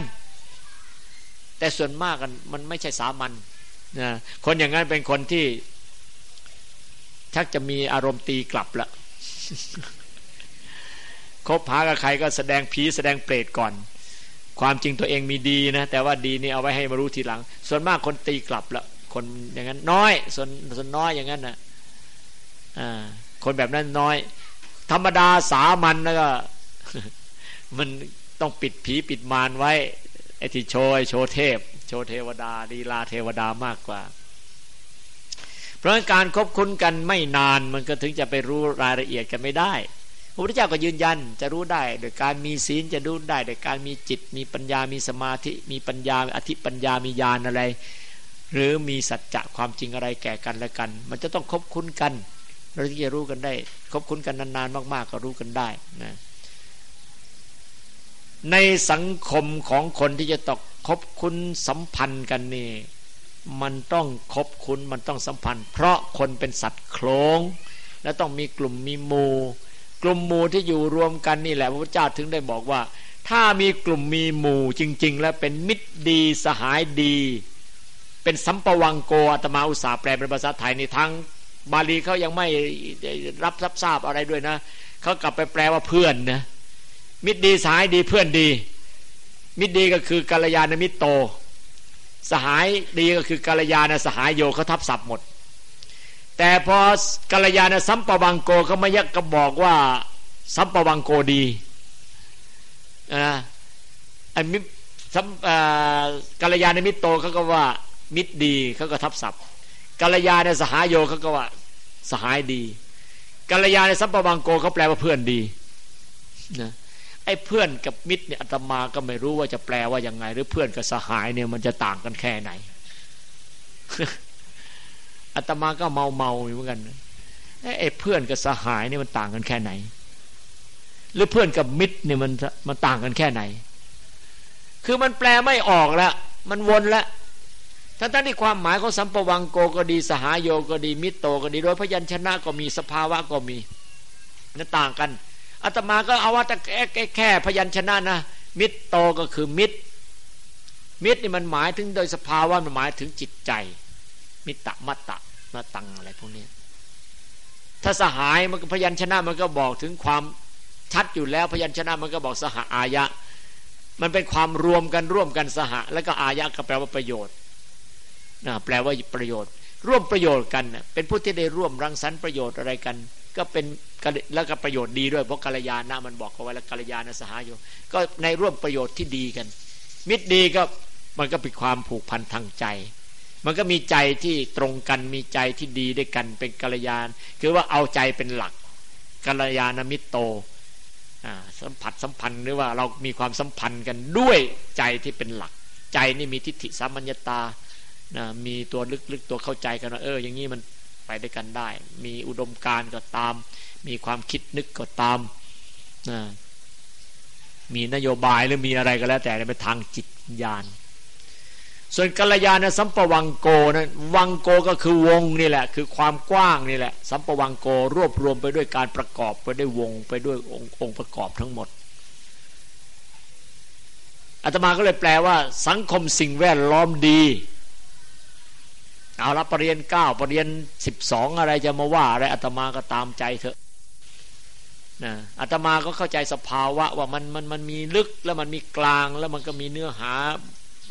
แต่ส่วนมากกันมันไม่ใช่สามัญนะคนอย่างนั้นเป็นคนที่ชักจะมีอารมณ์ตีกลับละ คบหากับใครก็แสดงผีแสดงเปรตก่อน ความจริงตัวเองมีดีนะ แต่ว่าดีนี่เอาไว้ให้มารู้ทีหลัง ส่วนมากคนตีกลับละคนอย่างนั้นน้อย ส่วนส่วนน้อยอย่างนั้นนะอ่าคนแบบนั้นน้อย ธรรมดาสามัญแล้วก็ มันต้องปิดผีปิดมารไว้ไอ้ที่โชยโชเทพ โชเทวดาดีลาเทวดามากกว่า เพราะการคบคุ้นกันไม่นานมันก็ถึงจะไปรู้รายละเอียดกันไม่ได้ พระพุทธเจ้าก็ยืนยันจะรู้ได้ โดยการมีศีลจะรู้ได้ โดยการมีจิต มีปัญญา มีสมาธิ มีปัญญา อธิปัญญา มีญาณอะไร หรือมีสัจจะความจริงอะไรแก่กันและกัน มันจะต้องคบคุ้นกัน เราจะรู้กันได้ คบคุ้นกันนานๆ มากๆ ก็รู้กันได้นะในสังคมของคนที่จะต้องคบคุ้นสัมพันธ์กันนี่มันต้องคบคุ้นมันต้องสัมพันธ์ เพราะคนเป็นสัตว์โคลงและต้องมีกลุ่มมีหมู่ กลุ่มหมู่ที่อยู่รวมกันนี่แหละพระพุทธเจ้าถึงได้บอกว่า ถ้ามีกลุ่มมีหมู่จริง ๆ แล้วเป็นมิตรดีสหายดี เป็นสัมปวังโกอาตมาอุตสาแปลเป็นภาษาไทยในทางบาลีเขายังไม่รับทราบอะไรด้วยนะเขากลับไปแปลว่าเพื่อนนะมิตรดีสหายดีเพื่อนดี มิตรดีก็คือกัลยาณมิตรโต สหายดีก็คือกัลยาณสหายโยเขาทับศัพท์หมด แต่พอกัลยาณสัมปวังโกเขาไม่ยักก็บอกว่า สัมปวังโกดีอ่าไอ้มิสัมกัลยาณมิตรโตเขาก็ว่ามิตรดีเขาก็ทับศัพท์กัลยาณสหายโยเขาก็ว่าสหายดีกัลยาณสัมปวังโกเขาแปลว่าเพื่อนดีนะไอ้เพื่อนกับมิตรเนี่ยอาตมาก็ไม่รู้ว่าจะแปลว่ายังไง หรือเพื่อนกับสหายเนี่ยมันจะต่างกันแค่ไหน อาตมาก็เมาเมาอยู่เหมือนกันไอ้เพื่อนกับสหายนี่มันต่างกันแค่ไหน หรือเพื่อนกับมิตรเนี่ยมันมันต่างกันแค่ไหน คือมันแปลไม่ออกแล้วมันวนแล้วทั้งทั้งที่ความหมายของสัมปวังโกก็ดี สหายโยก็ดี มิตรโตก็ดีโดยพยัญชนะก็มีสภาวะก็มีนั่นต่างกันอาตมาก็เอาว่าแต่แค่แค่พยัญชนะนะมิตรโตก็คือมิตร มิตรนี่มันหมายถึงโดยสภาวะมันหมายถึงจิตใจ มิตรมัตตะมาตังอะไรพวกนี้ถ้าสหายมันก็พยัญชนะมันก็บอกถึงความชัดอยู่แล้ว พยัญชนะมันก็บอกสหอายะ มันเป็นความรวมกันร่วมกันสห แล้วก็อายะก็แปลว่าประโยชน์นะแปลว่าประโยชน์ ร่วมประโยชน์กันเป็นผู้ที่ได้ร่วมรังสรรค์ประโยชน์อะไรกัน ก็เป็นแล้วก็ประโยชน์ดีด้วยเพราะกัลยาณะมันบอกเอาไว้แล้วกัลยาณสหายโยก็ในร่วมประโยชน์ที่ดีกัน มิตรดีก็มันก็เป็นความผูกพันทางใจ มันก็มีใจที่ตรงกันมีใจที่ดีด้วยกันเป็นกัลยาณ คือว่าเอาใจเป็นหลักกัลยาณมิตรโตสัมผัสสัมพันธ์หรือว่าเรามีความสัมพันธ์กันด้วยใจที่เป็นหลัก ใจนี่มีทิฏฐิสามัญญาตานะมีตัวลึกๆตัวเข้าใจกันว่าเออ อย่างนี้มันไปด้วยกันได้ มีอุดมการก็ตาม มีความคิดนึกก็ตามนะมีนโยบายหรือมีอะไรก็แล้วแต่เป็นทางจิตญาณ ส่วนกัลยาณสัมปวังโกนะวังโกก็คือวงนี่แหละ คือความกว้างนี่แหละ สัมปวังโกรวบรวมไปด้วยการประกอบไปด้วยวงไปด้วยองค์องค์ประกอบทั้งหมดอาตมาก็เลยแปลว่า สังคมสิ่งแวดล้อมดี เอาละปรริญญาเก้าปรริญญาสิบสองอะไรจะมาว่าอะไรอาตมาก็ตามใจเถอะนะอาตมาก็เข้าใจสภาวะว่ามันมันมันมีลึกแล้วมันมีกลางแล้วมันก็มีเนื้อหา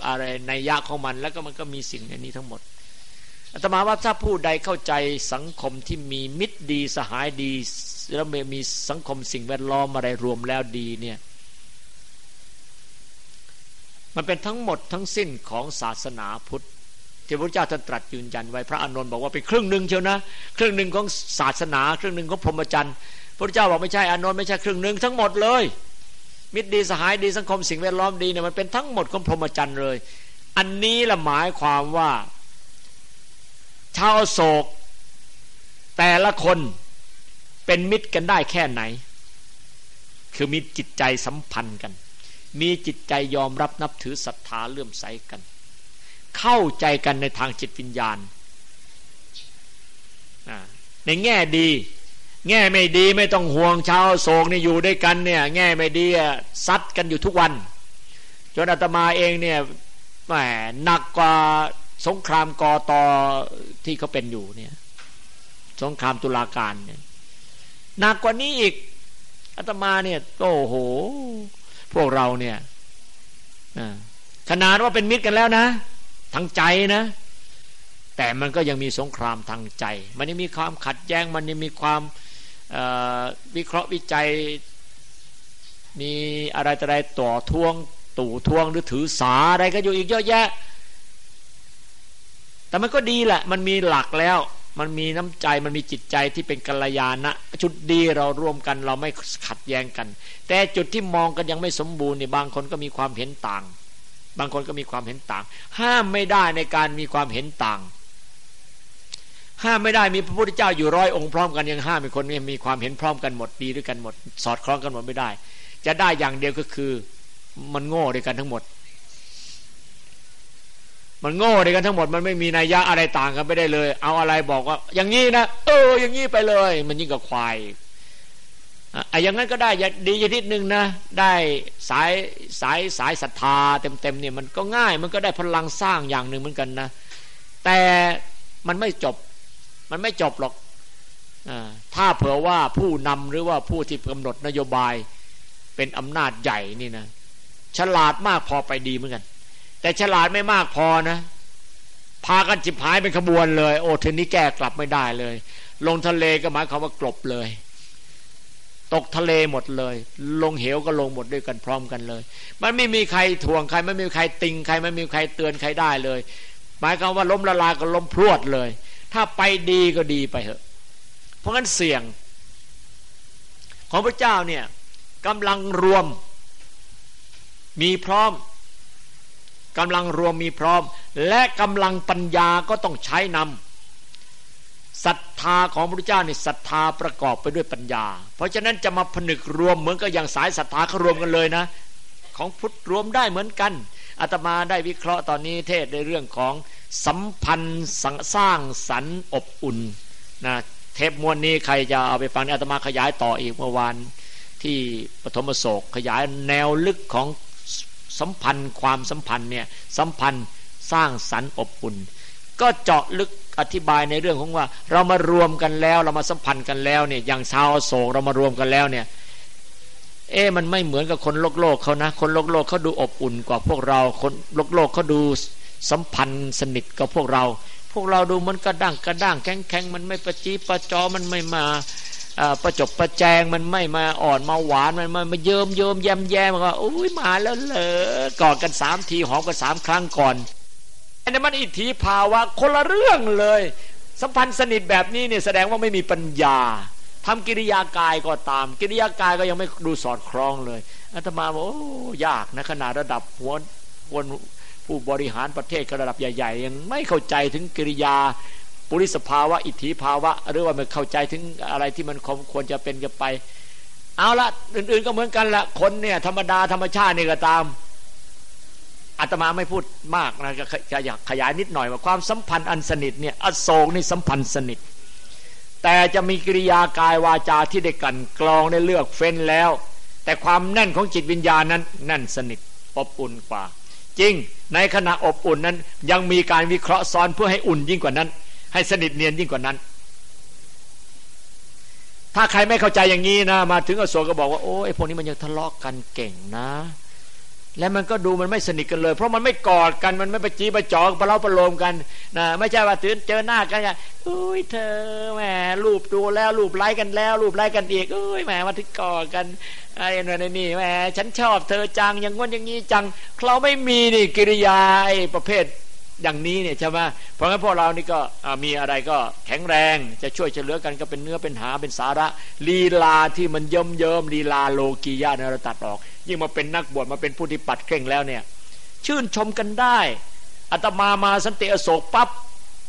อะไรในยะของมัน แล้วก็มันก็มีสิ่งอันนี้ทั้งหมดอาตมาว่าถ้าผู้ใดเข้าใจสังคมที่มีมิตรดีสหายดีแล้วมีสังคมสิ่งแวดล้อมอะไรรวมแล้วดีเนี่ยมันเป็นทั้งหมดทั้งสิ้นของศาสนาพุทธที่พระเจ้าท่านตรัสยืนยันไว้พระอานนท์บอกว่าเป็นครึ่งหนึ่งเชียวนะ ครึ่งหนึ่งของศาสนา ครึ่งหนึ่งของพรหมจรรย์พระเจ้าบอกไม่ใช่อานนท์ไม่ใช่ครึ่งหนึ่งทั้งหมดเลย มิตรดีสหายดีสังคมสิ่งแวดล้อมดีเนี่ยมันเป็นทั้งหมดของพรหมจรรย์เลย อันนี้ละหมายความว่า ชาวโศก แต่ละคนเป็นมิตรกันได้แค่ไหน คือมีจิตใจสัมพันธ์กัน มีจิตใจยอมรับนับถือศรัทธาเลื่อมใสกัน เข้าใจกันในทางจิตวิญญาณในแง่ดี แง่ไม่ดีไม่ต้องห่วงชาวโศกนี่อยู่ด้วยกันเนี่ย แง่ไม่ดีซัดกันอยู่ทุกวัน จนอาตมาเองเนี่ยแหมหนักกว่าสงครามกอตอที่เขาเป็นอยู่เนี่ย สงครามตุลาการเนี่ยหนักกว่านี้อีกอาตมาเนี่ยโอ้โห พวกเราเนี่ยขนาดว่าเป็นมิตรกันแล้วนะทางใจนะ แต่มันก็ยังมีสงครามทางใจ มันยังมีความขัดแย้งมันยังมีความ วิเคราะห์วิจัย มีอะไรอะไรต่อทวง ตู่ทวงหรือถือสาอะไรก็อยู่อีกเยอะแยะ แต่มันก็ดีแหละ มันมีหลักแล้ว มันมีน้ำใจมันมีจิตใจที่เป็นกัลยาณะจุดดีเราร่วมกันเราไม่ขัดแย้งกัน แต่จุดที่มองกันยังไม่สมบูรณ์เนี่ยบางคนก็มีความเห็นต่าง บางคนก็มีความเห็นต่าง ห้ามไม่ได้ในการมีความเห็นต่าง ห้ามไม่ได้มีพระพุทธเจ้าอยู่ร้อยองค์พร้อมกันยังห้ามมีคนมีความเห็นพร้อมกันหมดดีด้วยกันหมด สอดคล้องกันหมดไม่ได้ จะได้อย่างเดียวก็คือ มันโง่ด้วยกันทั้งหมด มันโง่ด้วยกันทั้งหมด มันไม่มีนัยยะอะไรต่างกันไม่ได้เลย เอาอะไรบอกว่า อย่างนี้นะเออ อย่างนี้ไปเลย มันยิ่งกับควายไอ้อย่างนั้นก็ได้ดีอย่างนิดหนึ่งนะได้สายสายสายศรัทธาเต็มๆเนี่ยมันก็ง่าย มันก็ได้พลังสร้างอย่างหนึ่งเหมือนกันนะแต่มันไม่จบ มันไม่จบหรอกอถ้าเผื่อว่าผู้นำหรือว่าผู้ที่กำหนดนโยบายเป็นอำนาจใหญ่นี่นะฉลาดมากพอไปดีเหมือนกัน แต่ฉลาดไม่มากพอนะ พากันจิบหายเป็นขบวนเลย โอ้ทีนี้แก้กลับไม่ได้เลย ลงทะเลก็หมายความว่ากลบเลย ตกทะเลหมดเลย ลงเหวก็ลงหมดด้วยกันพร้อมกันเลย มันไม่มีใครทวงใคร ไม่มีใครติงใคร ไม่มีใครเตือนใครได้เลย หมายความว่าล้มละลายก็ล้มพรวดเลย ถ้าไปดีก็ดีไปเถอะ เพราะงั้นเสี่ยง ของพระเจ้าเนี่ยกำลังรวมมีพร้อมกำลังรวมมีพร้อม และกำลังปัญญาก็ต้องใช้นำศรัทธาของพระเจ้านี่ศรัทธาประกอบไปด้วยปัญญา เพราะฉะนั้นจะมาผนึกรวมเหมือนกับอย่างสายศรัทธาเขารวมกันเลยนะ ของพุทธรวมได้เหมือนกันอาตมาได้วิเคราะห์ตอนนี้เทศในเรื่องของ สัมพันธ์สร้างสรรค์อบอุ่นนะเทปมวลนี้ใครจะเอาไปฟังอาตมาขยายต่ออีกเมื่อวานที่ปฐมโศกขยายแนวลึกของสัมพันธ์ความสัมพันธ์เนี่ยสัมพันธ์สร้างสรรค์อบอุ่น ก็เจาะลึกอธิบายในเรื่องของว่า เรามารวมกันแล้วเรามาสัมพันธ์กันแล้วเนี่ยอย่างชาวโศกเรามารวมกันแล้วเนี่ยเอ๊มันไม่เหมือนกับคนโลกโลกเขานะ คนโลกโลกเขาดูอบอุ่นกว่าพวกเราคนโลกโลกเขาดู สัมพันธ์สนิทกับพวกเรา พวกเราดูมันกระด้างกระด้างแข็งแข็งมันไม่ประจีประจอมันไม่มาประจบประแจงมันไม่มาอ่อนมาหวานมันมามาเยิมเยิมแยมแยมก็โอ้ยมาแล้วเหรอกอดกันสามทีหอมกันสามครั้งก่อนอันนี้มันอิทธิภาวะคนละเรื่องเลย สัมพันธ์สนิทแบบนี้เนี่ยแสดงว่าไม่มีปัญญาทำกิริยากายก็ตาม กิริยากายก็ยังไม่ดูสอดคล้องเลยอาตมาบอกโอ้ยากนะขนาดระดับหัวคน ผู้บริหารประเทศระดับใหญ่ ๆ ยังไม่เข้าใจถึงกิริยาปุริสภาวะอิทธิภาวะ หรือว่ามันเข้าใจถึงอะไรที่มันควรจะเป็นกันไป เอาละอื่น ๆก็เหมือนกันละคนเนี่ยธรรมดาธรรมชาตินี่ก็ตามอาตมาไม่พูดมากนะจะอยากขยายนิดหน่อยว่าความสัมพันธ์อันสนิทเนี่ยอโศกนี่สัมพันธ์สนิท แต่จะมีกิริยากายวาจาที่ได้กันกรองได้เลือกเฟ้นแล้ว แต่ความแน่นของจิตวิญญาณนั้นแน่นสนิทอบอุ่นกว่า จริง ในขณะอบอุ่นนั้น ยังมีการวิเคราะห์ซ้อนเพื่อให้อุ่นยิ่งกว่านั้น ให้สนิทเนียนยิ่งกว่านั้น ถ้าใครไม่เข้าใจอย่างนี้นะ มาถึงอโศกก็บอกว่าโอ้ไอ้พวกนี้มันยังทะเลาะกันเก่งนะ และมันก็ดูมันไม่สนิทกันเลย เพราะมันไม่กอดกันมันไม่ไปจีไปจอกปะเล่าประโลมกันนะไม่ใช่ว่าตื่นเจอหน้ากันอุ้ยเธอแหมรูปดูแล้วรูปไล่กันแล้ว รูปไล่กันอีกอุ้ยแหมมาถึงกอดกันไอ้นั่นนี่แหมฉันชอบเธอจังอย่างง้นอย่างนี้จังเราไม่มีนี่กิริยาไอ้ประเภทอย่างนี้เนี่ยใช่ไหมเพราะงั้นพวกเรานี่ก็มีอะไรก็แข็งแรงจะช่วยจะเหลือกันก็เป็นเนื้อเป็นหาเป็นสาระลีลาที่มันเยิ้มเยิ้มลีลาโลกียะเนี่ยเราตัดออก ยิ่งมาเป็นนักบวชมาเป็นผู้ที่ปัดเคร่งแล้วเนี่ย ชื่นชมกันได้อาตมามาสันติอโศกปับ๊บ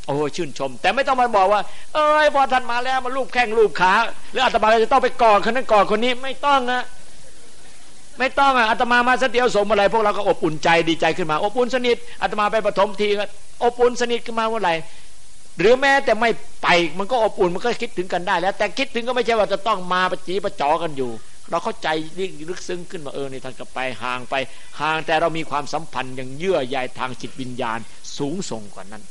โอ้ชื่นชม แต่ไม่ต้องมาบอกว่า เอ้ยพอท่านมาแล้วมาลูบแข้งลูบขาหรืออาตมาจะต้องไปกอดคนนั้นกอดคนนี้ไม่ต้องนะไม่ต้องอะอาตมามาสักเดียวสมอะไรพวกเราก็อบอุ่นใจดีใจขึ้นมา อบอุ่นสนิทอาตมาไปปฐมทีก็อบอุ่นสนิทขึ้นมาเมื่อไหร่หรือแม้แต่ไม่ไปมันก็อบอุ่นมันก็คิดถึงกันได้แล้ว แต่คิดถึงก็ไม่ใช่ว่าจะต้องมาประจีประจอกันอยู่ เราเข้าใจลึกซึ้งขึ้นมาเออในทางกับไปห่างไป ห่างแต่เรามีความสัมพันธ์อย่างเยื่อใยทางจิตวิญญาณสูงส่งกว่านั้น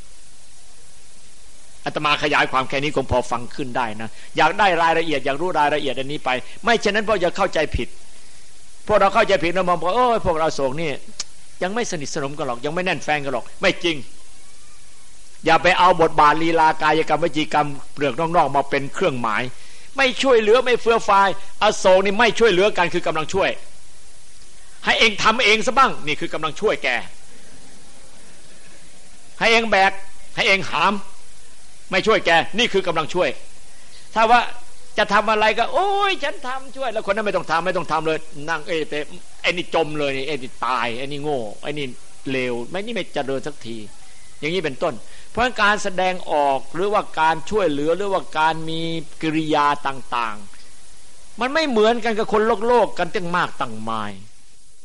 อาตมาขยายความแค่นี้คงพอฟังขึ้นได้นะอยากได้รายละเอียดอยากรู้รายละเอียดอันนี้ไป ไม่เช่นนั้นเพราจะเข้าใจผิดพวกเราเข้าใจผิดเรามองว่าโอ้ยพวกเราโศกนี่ยังไม่สนิทสนมกันหรอก ยังไม่แน่นแฟนกันหรอก ไม่จริง อย่าไปเอาบทบาทลีลากายกรรมวิจิกรรมเปลือกนอกๆมาเป็นเครื่องหมาย ไม่ช่วยเหลือไม่เฟื่อฟายอโศกนี่ไม่ช่วยเหลือกันคือกำลังช่วย ให้เองทำเองซะบ้างนี่คือกำลังช่วยแก ให้เองแบกให้เองหาม ไม่ช่วยแก นี่คือกำลังช่วย ถ้าว่าจะทำอะไรก็ โอ้ยฉันทำช่วย แล้วคนนั้นไม่ต้องทำไม่ต้องทำเลยนั่งเอเปไอ้นี่จมเลยนี่ไอ้นี่ตายไอ้นี่โง่ไอ้นี่เลวไม่นี่ไม่จะเดินสักที อย่างนี้เป็นต้น เพราะการแสดงออกหรือว่าการช่วยเหลือหรือว่าการมีกิริยาต่างๆ มันไม่เหมือนกันกับคนโลกโลกกันตั้งมากตั้งมาย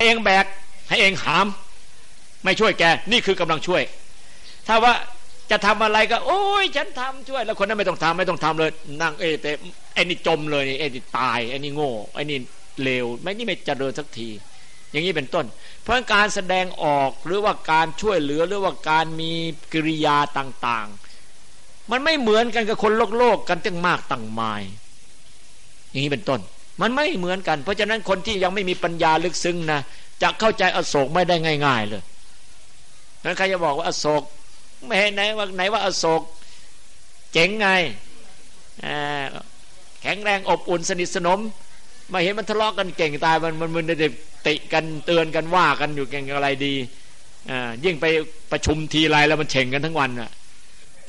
เองแบกให้เองหาม ไม่ช่วยแกนี่คือกำลังช่วย ถ้าว่าจะทำอะไรก็ โอ้ยฉันทำช่วย แล้วคนนั้นไม่ต้องทำไม่ต้องทำเลยนั่งเอเปไอ้นี่จมเลยไอ้นี่ตายไอ้นี่โง่ไอ้นี่เลวไม่นี่ไม่เจริญสักที อย่างนี้เป็นต้น เพราะการแสดงออกหรือว่าการช่วยเหลือหรือว่าการมีกิริยาต่างๆ มันไม่เหมือนกันกับคนโลกโลกกันตั้งมากตั้งมาย อย่างนี้เป็นต้น มันไม่เหมือนกัน เพราะฉะนั้นคนที่ยังไม่มีปัญญาลึกซึ้งนะจะเข้าใจอโศกไม่ได้ง่าย ๆ เลยนั้นใครจะบอกว่าอโศกไม่เห็นไหนว่าไหนว่าอโศกเจ๋งไงแข็งแรงอบอุ่นสนิทสนม มาเห็นมันทะเลาะกันเก่งตายมันมันมันเด็กติกันเตือนกันว่ากันอยู่เก่งอะไรดีอ่ายิ่งไปประชุมทีไรแล้วมันเฉ่งกันทั้งวันอะ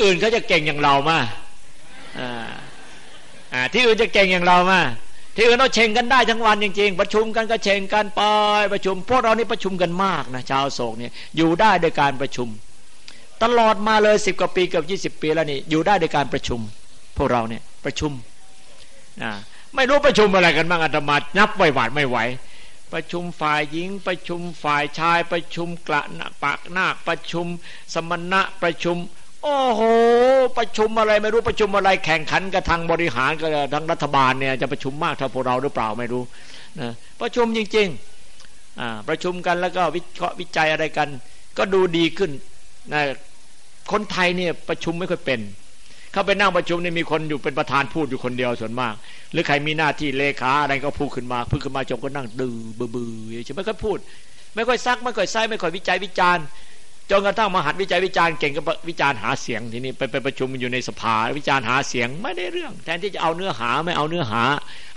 อื่นเขาจะเก่งอย่างเรามาอ่าอ่าที่อื่นจะเก่งอย่างเรามาที่อื่นเราเฉ่งกันได้ทั้งวันจริงๆ ประชุมกันก็เฉ่งกันไปประชุม พวกเรานี่ประชุมกันมากนะชาวโศกเนี่ยอยู่ได้โดยการประชุม ตลอดมาเลยสิบกว่าปีเกือบยี่สิบปีแล้วนี่อยู่ได้โดยการประชุม พวกเราเนี่ยประชุมอ่า ไม่รู้ประชุมอะไรกันบ้างอาตมานับไหวหวาดไม่ไหว ประชุมฝ่ายหญิง ประชุมฝ่ายชาย ประชุมกระนปากนาคประชุม สมณะประชุม โอ้โห ประชุมอะไรไม่รู้ประชุมอะไรแข่งขันกับทางบริหารกับทางรัฐบาลเนี่ยจะประชุมมากเท่าพวกเราหรือเปล่าไม่รู้นะประชุมจริงๆประชุมกันแล้วก็วิเคราะห์วิจัยอะไรกัน ก็ดูดีขึ้นนะคนไทยเนี่ยประชุมไม่ค่อยเป็น เขาไปนั่งประชุมนี่มีคนอยู่เป็นประธานพูดอยู่คนเดียวส่วนมาก หรือใครมีหน้าที่เลขาอะไรก็พูดขึ้นมาพูดขึ้นมาจบก็นั่งดื้อบือบือใช่ไม่ค่อยพูด ไม่ค่อยซักไม่ค่อยไซไม่ค่อยวิจัยวิจารณ์จนกระทั่งมหัดวิจัยวิจารณ์เก่งก็วิจารณ์หาเสียงทีนี้ไปไปประชุมอยู่ในสภาวิจารณ์หาเสียงไม่ได้เรื่อง แทนที่จะเอาเนื้อหาไม่เอาเนื้อหา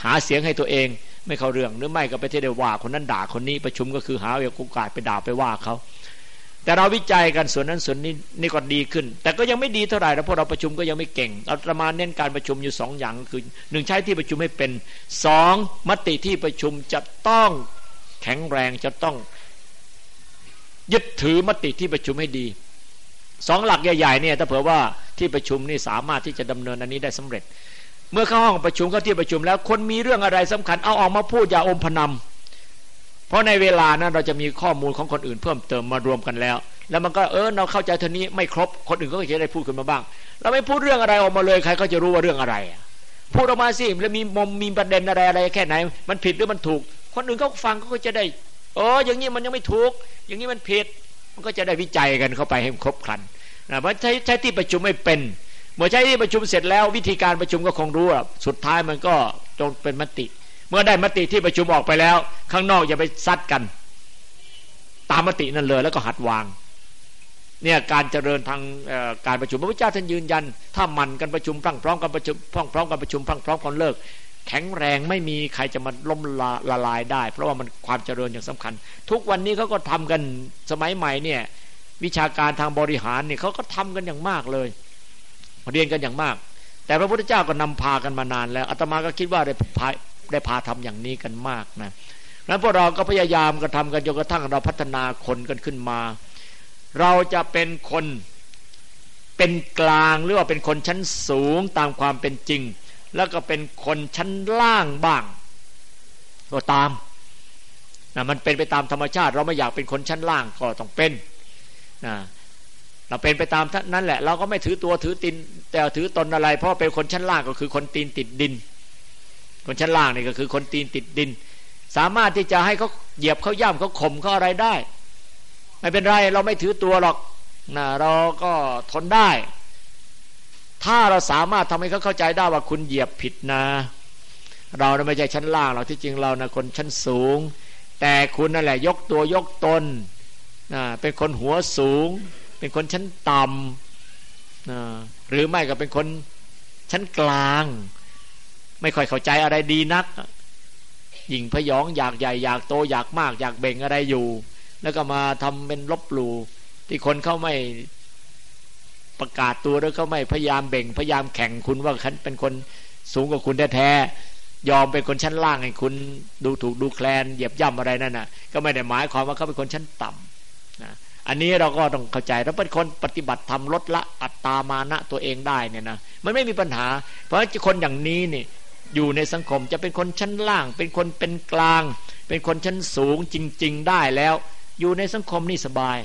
หาเสียงให้ตัวเอง ไม่เข้าเรื่องหรือไม่ก็ไปเที่เดียวว่าคนนั้นด่าคนนี้ประชุมก็คือหาโอกาสไปด่าไปว่าเขา แต่เราวิจัยกันส่วนนั้นส่วนนี้นี่ก็ดีขึ้น แต่ก็ยังไม่ดีเท่าไหร่นะเพราะเราประชุมก็ยังไม่เก่งเราประมาณเน้นการประชุมอยู่สองอย่างคือหนึ่งใช้ที่ประชุมให้เป็นสองมติที่ประชุมจะต้องแข็งแรงจะต้อง ยึดถือมติที่ประชุมให้ดีสองหลักใหญ่ๆเนี่ยถ้าเผื่อว่าที่ประชุมนี่สามารถที่จะดำเนินอันนี้ได้สำเร็จ เมื่อเข้าห้องประชุมเข้าที่ประชุมแล้ว คนมีเรื่องอะไรสำคัญเอาออกมาพูดอย่าอมพนำ เพราะในเวลานั้นเราจะมีข้อมูลของคนอื่นเพิ่มเติมมารวมกันแล้ว แล้วมันก็เออเราเข้าใจเท่านี้ไม่ครบคนอื่นก็จะได้พูดขึ้นมาบ้าง เราไม่พูดเรื่องอะไรออกมาเลยใครก็จะรู้ว่าเรื่องอะไรพูดออกมาสิแล้วมีมมมีประเด็นอะไรอะไรแค่ไหน มันผิดหรือมันถูก คนอื่นเขาฟังเขาก็จะได้เอออย่างนี้มันยังไม่ถูก อย่างนี้มันผิดมันก็จะได้วิจัยกันเข้าไปให้ครบครันนะเพราะใช้ใช้ที่ประชุมไม่เป็นเมื่อใช้ที่ประชุมเสร็จแล้ววิธีการประชุมก็คงรู้สุดท้ายมันก็จงเป็นมติ เมื่อได้มติที่ประชุมออกไปแล้ว ข้างนอกอย่าไปซัดกัน ตามมตินั่นเลยแล้วก็หัดวางเนี่ยการเจริญทางการประชุมพระพุทธเจ้าท่านยืนยัน ถ้ามันกันประชุมพรั่งพร้อมกันประชุมพร้อมพร้อมกันประชุมพรั่งพร้อมกันเลิก แข็งแรงไม่มีใครจะมาล้มละละลายได้ เพราะว่ามันความเจริญอย่างสำคัญ ทุกวันนี้เขาก็ทำกันสมัยใหม่เนี่ยวิชาการทางบริหารเนี่ยเขาก็ทำกันอย่างมากเลยเรียนกันอย่างมาก แต่พระพุทธเจ้าก็นำพากันมานานแล้วอาตมาก็คิดว่าได้ ได้พาทำอย่างนี้กันมากนะนั้นพวกเราก็พยายามกระทำกันจนกระทั่งเราพัฒนาคนกันขึ้นมา เราจะเป็นคนเป็นกลางหรือว่าเป็นคนชั้นสูงตามความเป็นจริง แล้วก็เป็นคนชั้นล่างบ้างก็ตามนะมันเป็นไปตามธรรมชาติ เราไม่อยากเป็นคนชั้นล่างก็ต้องเป็นนะเราเป็นไปตามนั้นแหละ เราก็ไม่ถือตัวถือตินแต่ถือตนอะไร เพราะเป็นคนชั้นล่างก็คือคนตีนติดดิน คนชั้นล่างนี่ก็คือคนตีนติดดิน สามารถที่จะให้เขาเหยียบเขาย่ำเขาข่มเขาอะไรได้ ไม่เป็นไรเราไม่ถือตัวหรอกนะเราก็ทนได้ ถ้าเราสามารถทำให้เขาเข้าใจได้ว่าคุณเหยียบผิดนะ เราไม่ใช่ชั้นล่างเราที่จริงเรานะคนชั้นสูง แต่คุณนั่นแหละยกตัวยกตนนะเป็นคนหัวสูง เป็นคนชั้นต่ำนะหรือไม่ก็เป็นคนชั้นกลาง ไม่ค่อยเข้าใจอะไรดีนักหญิงพยองอยากใหญ่อยากโตอยากมาก อยากเบ่งอะไรอยู่ แล้วก็มาทำเป็นลบหลู่ที่คนเขาไม่ประกาศตัวแล้วเขาไม่พยายามเบ่ง พยายามแข่งคุณว่าฉันเป็นคนสูงกว่าคุณแท้ๆยอมเป็นคนชั้นล่างให้คุณดูถูกดูแคลนเหยียบย่ำอะไรนั่นน่ะ ก็ไม่ได้หมายความว่าเขาเป็นคนชั้นต่ำนะอันนี้เราก็ต้องเข้าใจเราเป็นคนปฏิบัติทำลดละอัตตามานะตัวเองได้เนี่ยนะมันไม่มีปัญหา เพราะคนอย่างนี้นี่ อยู่ในสังคม จะเป็นคนชั้นล่าง เป็นคนเป็นกลาง เป็นคนชั้นสูงจริง ๆ ได้แล้ว อยู่ในสังคมนี่สบาย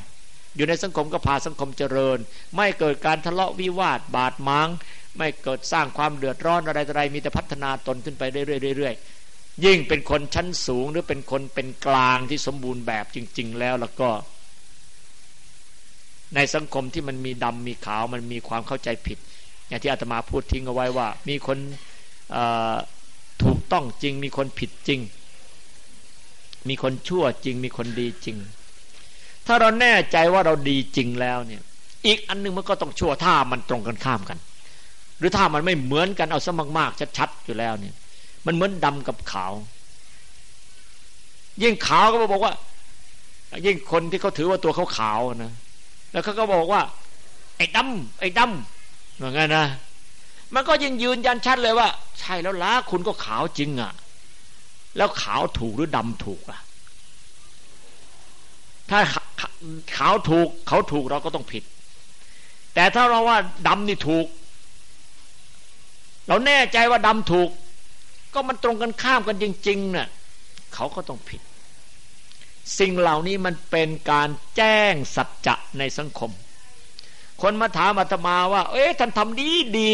อยู่ในสังคมก็พาสังคมเจริญ ไม่เกิดการทะเลาะวิวาทบาดหมางไม่เกิดสร้างความเดือดร้อนอะไรอะไรมีแต่พัฒนาตนขึ้นไปเรื่อยๆยิ่งเป็นคนชั้นสูงหรือเป็นคนเป็นกลางที่สมบูรณ์แบบจริง ๆ แล้วแล้วก็ ในสังคมที่มันมีดำมีขาวมันมีความเข้าใจผิด อย่างที่อาตมาพูดทิ้งเอาไว้ว่า มีคน ถูกต้องจริง มีคนผิดจริง มีคนชั่วจริง มีคนดีจริง ถ้าเราแน่ใจว่าเราดีจริงแล้วเนี่ย อีกอันนึงมันก็ต้องชั่วถ้ามันตรงกันข้ามกัน หรือถ้ามันไม่เหมือนกันเอาซะมากๆชัดๆอยู่แล้วเนี่ย มันเหมือนดำกับขาว ยิ่งขาวก็บอกว่า ยิ่งคนที่เขาถือว่าตัวเขาขาวนะแล้วเขาก็บอกว่า ไอ้ดำไอ้ดำอย่างนั้นนะ มันก็ยิ่งยืนยันชัดเลยว่า ใช่แล้วล่ะคุณก็ขาวจริงอะ่ะ แล้วขาวถูกหรือดำถูกอะ ถ้าขาวถูกเขาถูกเราก็ต้องผิด แต่ถ้าเราว่าดำนี่ถูก เราแน่ใจว่าดำถูก ก็มันตรงกันข้ามกันจริงๆเนะ่ะเขาก็ต้องผิด สิ่งเหล่านี้มันเป็นการแจ้งสัจจะในสังคมคนมาถามอาตมาว่า เอ๊ะท่านทำดีดี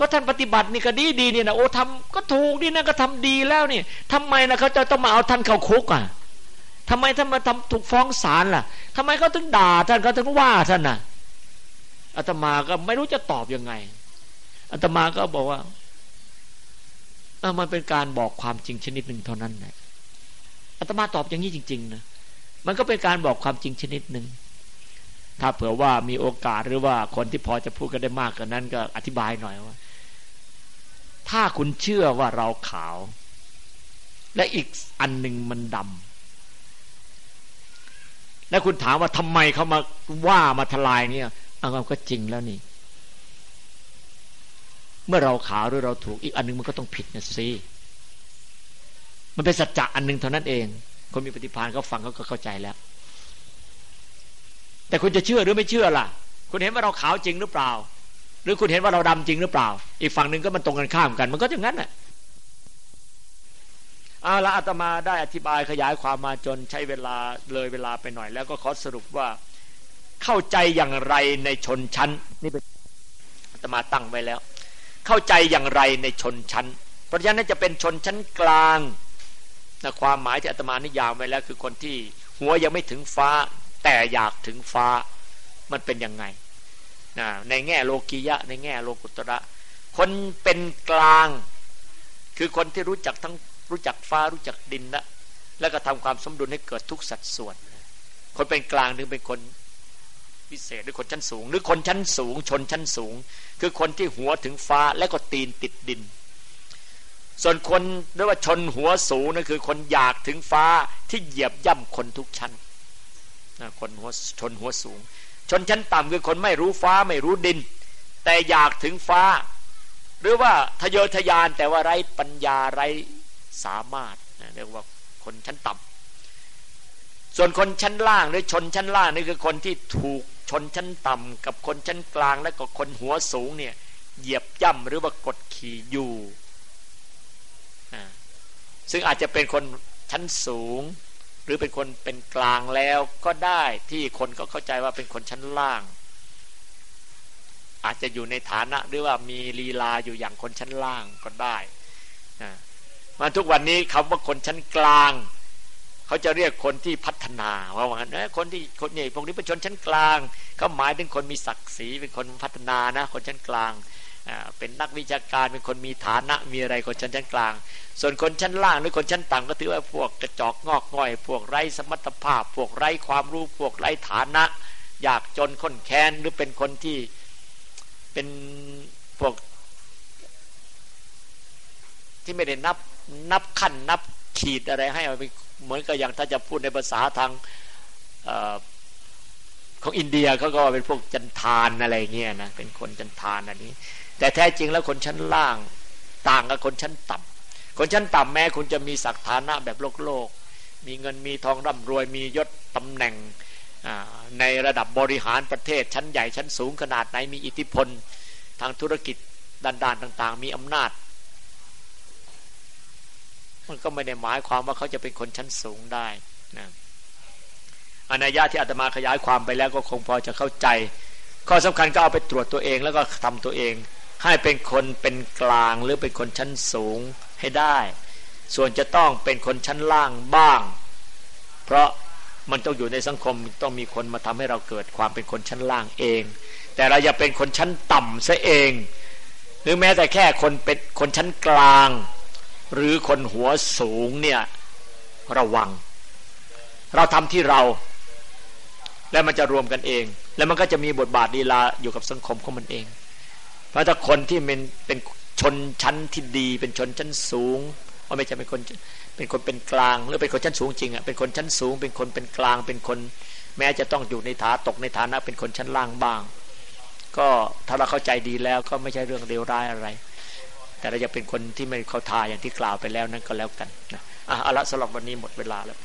ก็ท่านปฏิบัตินี่ก็ดีดีเนี่ยนะโอ้ทำก็ถูกนี่นะก็ทำดีแล้วนี่ทำไมนะเขาจะต้องมาเอาท่านเข้าคุกอะทำไมท่านมาทำถูกฟ้องศาลล่ะทำไมเขาถึงด่าท่านเขาถึงว่าท่านน่ะอาตมาก็ไม่รู้จะตอบยังไงอาตมาก็บอกว่าเออมันเป็นการบอกความจริงชนิดหนึ่งเท่านั้นแหละอาตมาตอบอย่างนี้จริง ๆนะมันก็เป็นการบอกความจริงชนิดหนึ่งถ้าเผื่อว่ามีโอกาสหรือว่าคนที่พอจะพูดกันได้มากกว่านั้นก็อธิบายหน่อยว่า ถ้าคุณเชื่อว่าเราขาว และอีกอันหนึ่งมันดำและคุณถามว่าทำไมเขามาว่ามาทลายเนี่ยเอาก็จริงแล้วนี่ เมื่อเราขาวหรือเราถูกอีกอันนึงมันก็ต้องผิดนะสิมันเป็นสัจจะอันหนึ่งเท่านั้นเอง คนมีปฏิภาณเขาฟังเขาก็เข้าใจแล้ว แต่คุณจะเชื่อหรือไม่เชื่อล่ะ คุณเห็นว่าเราขาวจริงหรือเปล่า หรือคุณเห็นว่าเราดำจริงหรือเปล่า อีกฝั่งหนึ่งก็มันตรงกันข้ามกัน มันก็อย่างนั้นแหละเอาละอาตมาได้อธิบายขยายความมาจนใช้เวลาเลยเวลาไปหน่อย แล้วก็ขอสรุปว่าเข้าใจอย่างไรในชนชั้นนี่เป็นอาตมาตั้งไว้แล้ว เข้าใจอย่างไรในชนชั้น เพราะฉะนั้นจะเป็นชนชั้นกลางนะความหมายที่อาตมานิยามไว้แล้วคือคนที่หัวยังไม่ถึงฟ้า แต่อยากถึงฟ้ามันเป็นยังไง ในแง่โลกียะ ในแง่โลกุตระ คนเป็นกลาง คือคนที่รู้จักทั้งรู้จักฟ้ารู้จักดินละแล้วก็ทำความสมดุลให้เกิดทุกสัดส่วน คนเป็นกลางนึงเป็นคนพิเศษหรือคนชั้นสูง หรือคนชั้นสูง ชนชั้นสูง คือคนที่หัวถึงฟ้าและก็ตีนติดดิน ส่วนคนเรียกว่าชนหัวสูงนั่นคือคนอยากถึงฟ้าที่เหยียบย่ำคนทุกชั้นคนหัวชนหัวสูง ชนชั้นต่ำคือคนไม่รู้ฟ้าไม่รู้ดิน แต่อยากถึงฟ้า หรือว่าทะเยอทะยานแต่ว่าไร้ปัญญาไร้สามารถเรียกว่าคนชั้นต่ำส่วนคนชั้นล่างหรือชนชั้นล่างนี่คือคนที่ถูกชนชั้นต่ำกับคนชั้นกลางและก็คนหัวสูงเนี่ยเหยียบย่ำหรือว่ากดขี่อยู่ซึ่งอาจจะเป็นคนชั้นสูง รือเป็นคนเป็นกลางแล้วก็ได้ที่คนก็เข้าใจว่าเป็นคนชั้นล่าง อาจจะอยู่ในฐานะหรือว่ามีลีลาอยู่อย่างคนชั้นล่างก็ได้มาทุกวันนี้คำว่าคนชั้นกลางเขาจะเรียกคนที่พัฒนาว่าว่างั้นคนที่คนนี่พวกนี้เป็นชนชั้นกลางเขาหมายถึงคนมีศักดิ์ศรีเป็นคนพัฒนานะ คนชั้นกลาง เป็นนักวิชาการเป็นคนมีฐานะมีอะไรคนชั้นชั้นกลาง ส่วนคนชั้นล่างหรือคนชั้นต่ำก็ถือว่าพวกกระจอกงอกง่อย พวกไร้สมรรถภาพ พวกไร้ความรู้พวกไร้ฐานะ อยากจนค้นแค้นหรือเป็นคนที่เป็นพวกที่ไม่ได้นับนับขั้นนับขีดอะไรให้เหมือนกับอย่างถ้าจะพูดในภาษาทาง ของอินเดียเขาก็เป็นพวกจันทานอะไรเงี้ยนะเป็นคนจันทานอันนี้ แต่แท้จริงแล้วคนชั้นล่างต่างกับคนชั้นต่ำคนชั้นต่ำแม้คุณจะมีศักฐานะแบบโลกโลก มีเงินมีทองร่ำรวย มียศตำแหน่งในระดับบริหารประเทศ ชั้นใหญ่ชั้นสูงขนาดไหนมีอิทธิพลทางธุรกิจด้านๆต่าง ๆ มีอำนาจ มันก็ไม่ได้หมายความว่าเขาจะเป็นคนชั้นสูงได้นะ อนัยยะที่อาตมาขยายความไปแล้วก็คงพอจะเข้าใจ ข้อสำคัญก็เอาไปตรวจตัวเองแล้วก็ทำตัวเอง ให้เป็นคนเป็นกลางหรือเป็นคนชั้นสูงให้ได้ ส่วนจะต้องเป็นคนชั้นล่างบ้าง เพราะมันต้องอยู่ในสังคมต้องมีคนมาทำให้เราเกิดความเป็นคนชั้นล่างเอง แต่เราอย่าเป็นคนชั้นต่ำซะเอง หรือแม้แต่แค่คนเป็นคนชั้นกลาง หรือคนหัวสูงเนี่ยระวัง เราทำที่เรา แล้วมันจะรวมกันเอง แล้วมันก็จะมีบทบาทดีลาอยู่กับสังคมของมันเอง เพราะถ้าคนที่เป็นเป็นชนชั้นที่ดี เป็นชนชั้นสูงว่าไม่ใช่เป็นคนเป็นคนเป็นกลาง หรือเป็นคนชั้นสูงจริงอะเป็นคนชั้นสูง เป็นคนเป็นกลาง เป็นคน แม้จะต้องอยู่ในฐานตกในฐานะ เป็นคนชั้นล่างบ้าง ก็ถ้าเราเข้าใจดีแล้วก็ไม่ใช่เรื่องเลวร้ายอะไร แต่เราจะเป็นคนที่ไม่เข้าทาอย่างที่กล่าวไปแล้วนั่นก็แล้วกันนะอะเอาละสำหรับวันนี้หมดเวลาแล้ว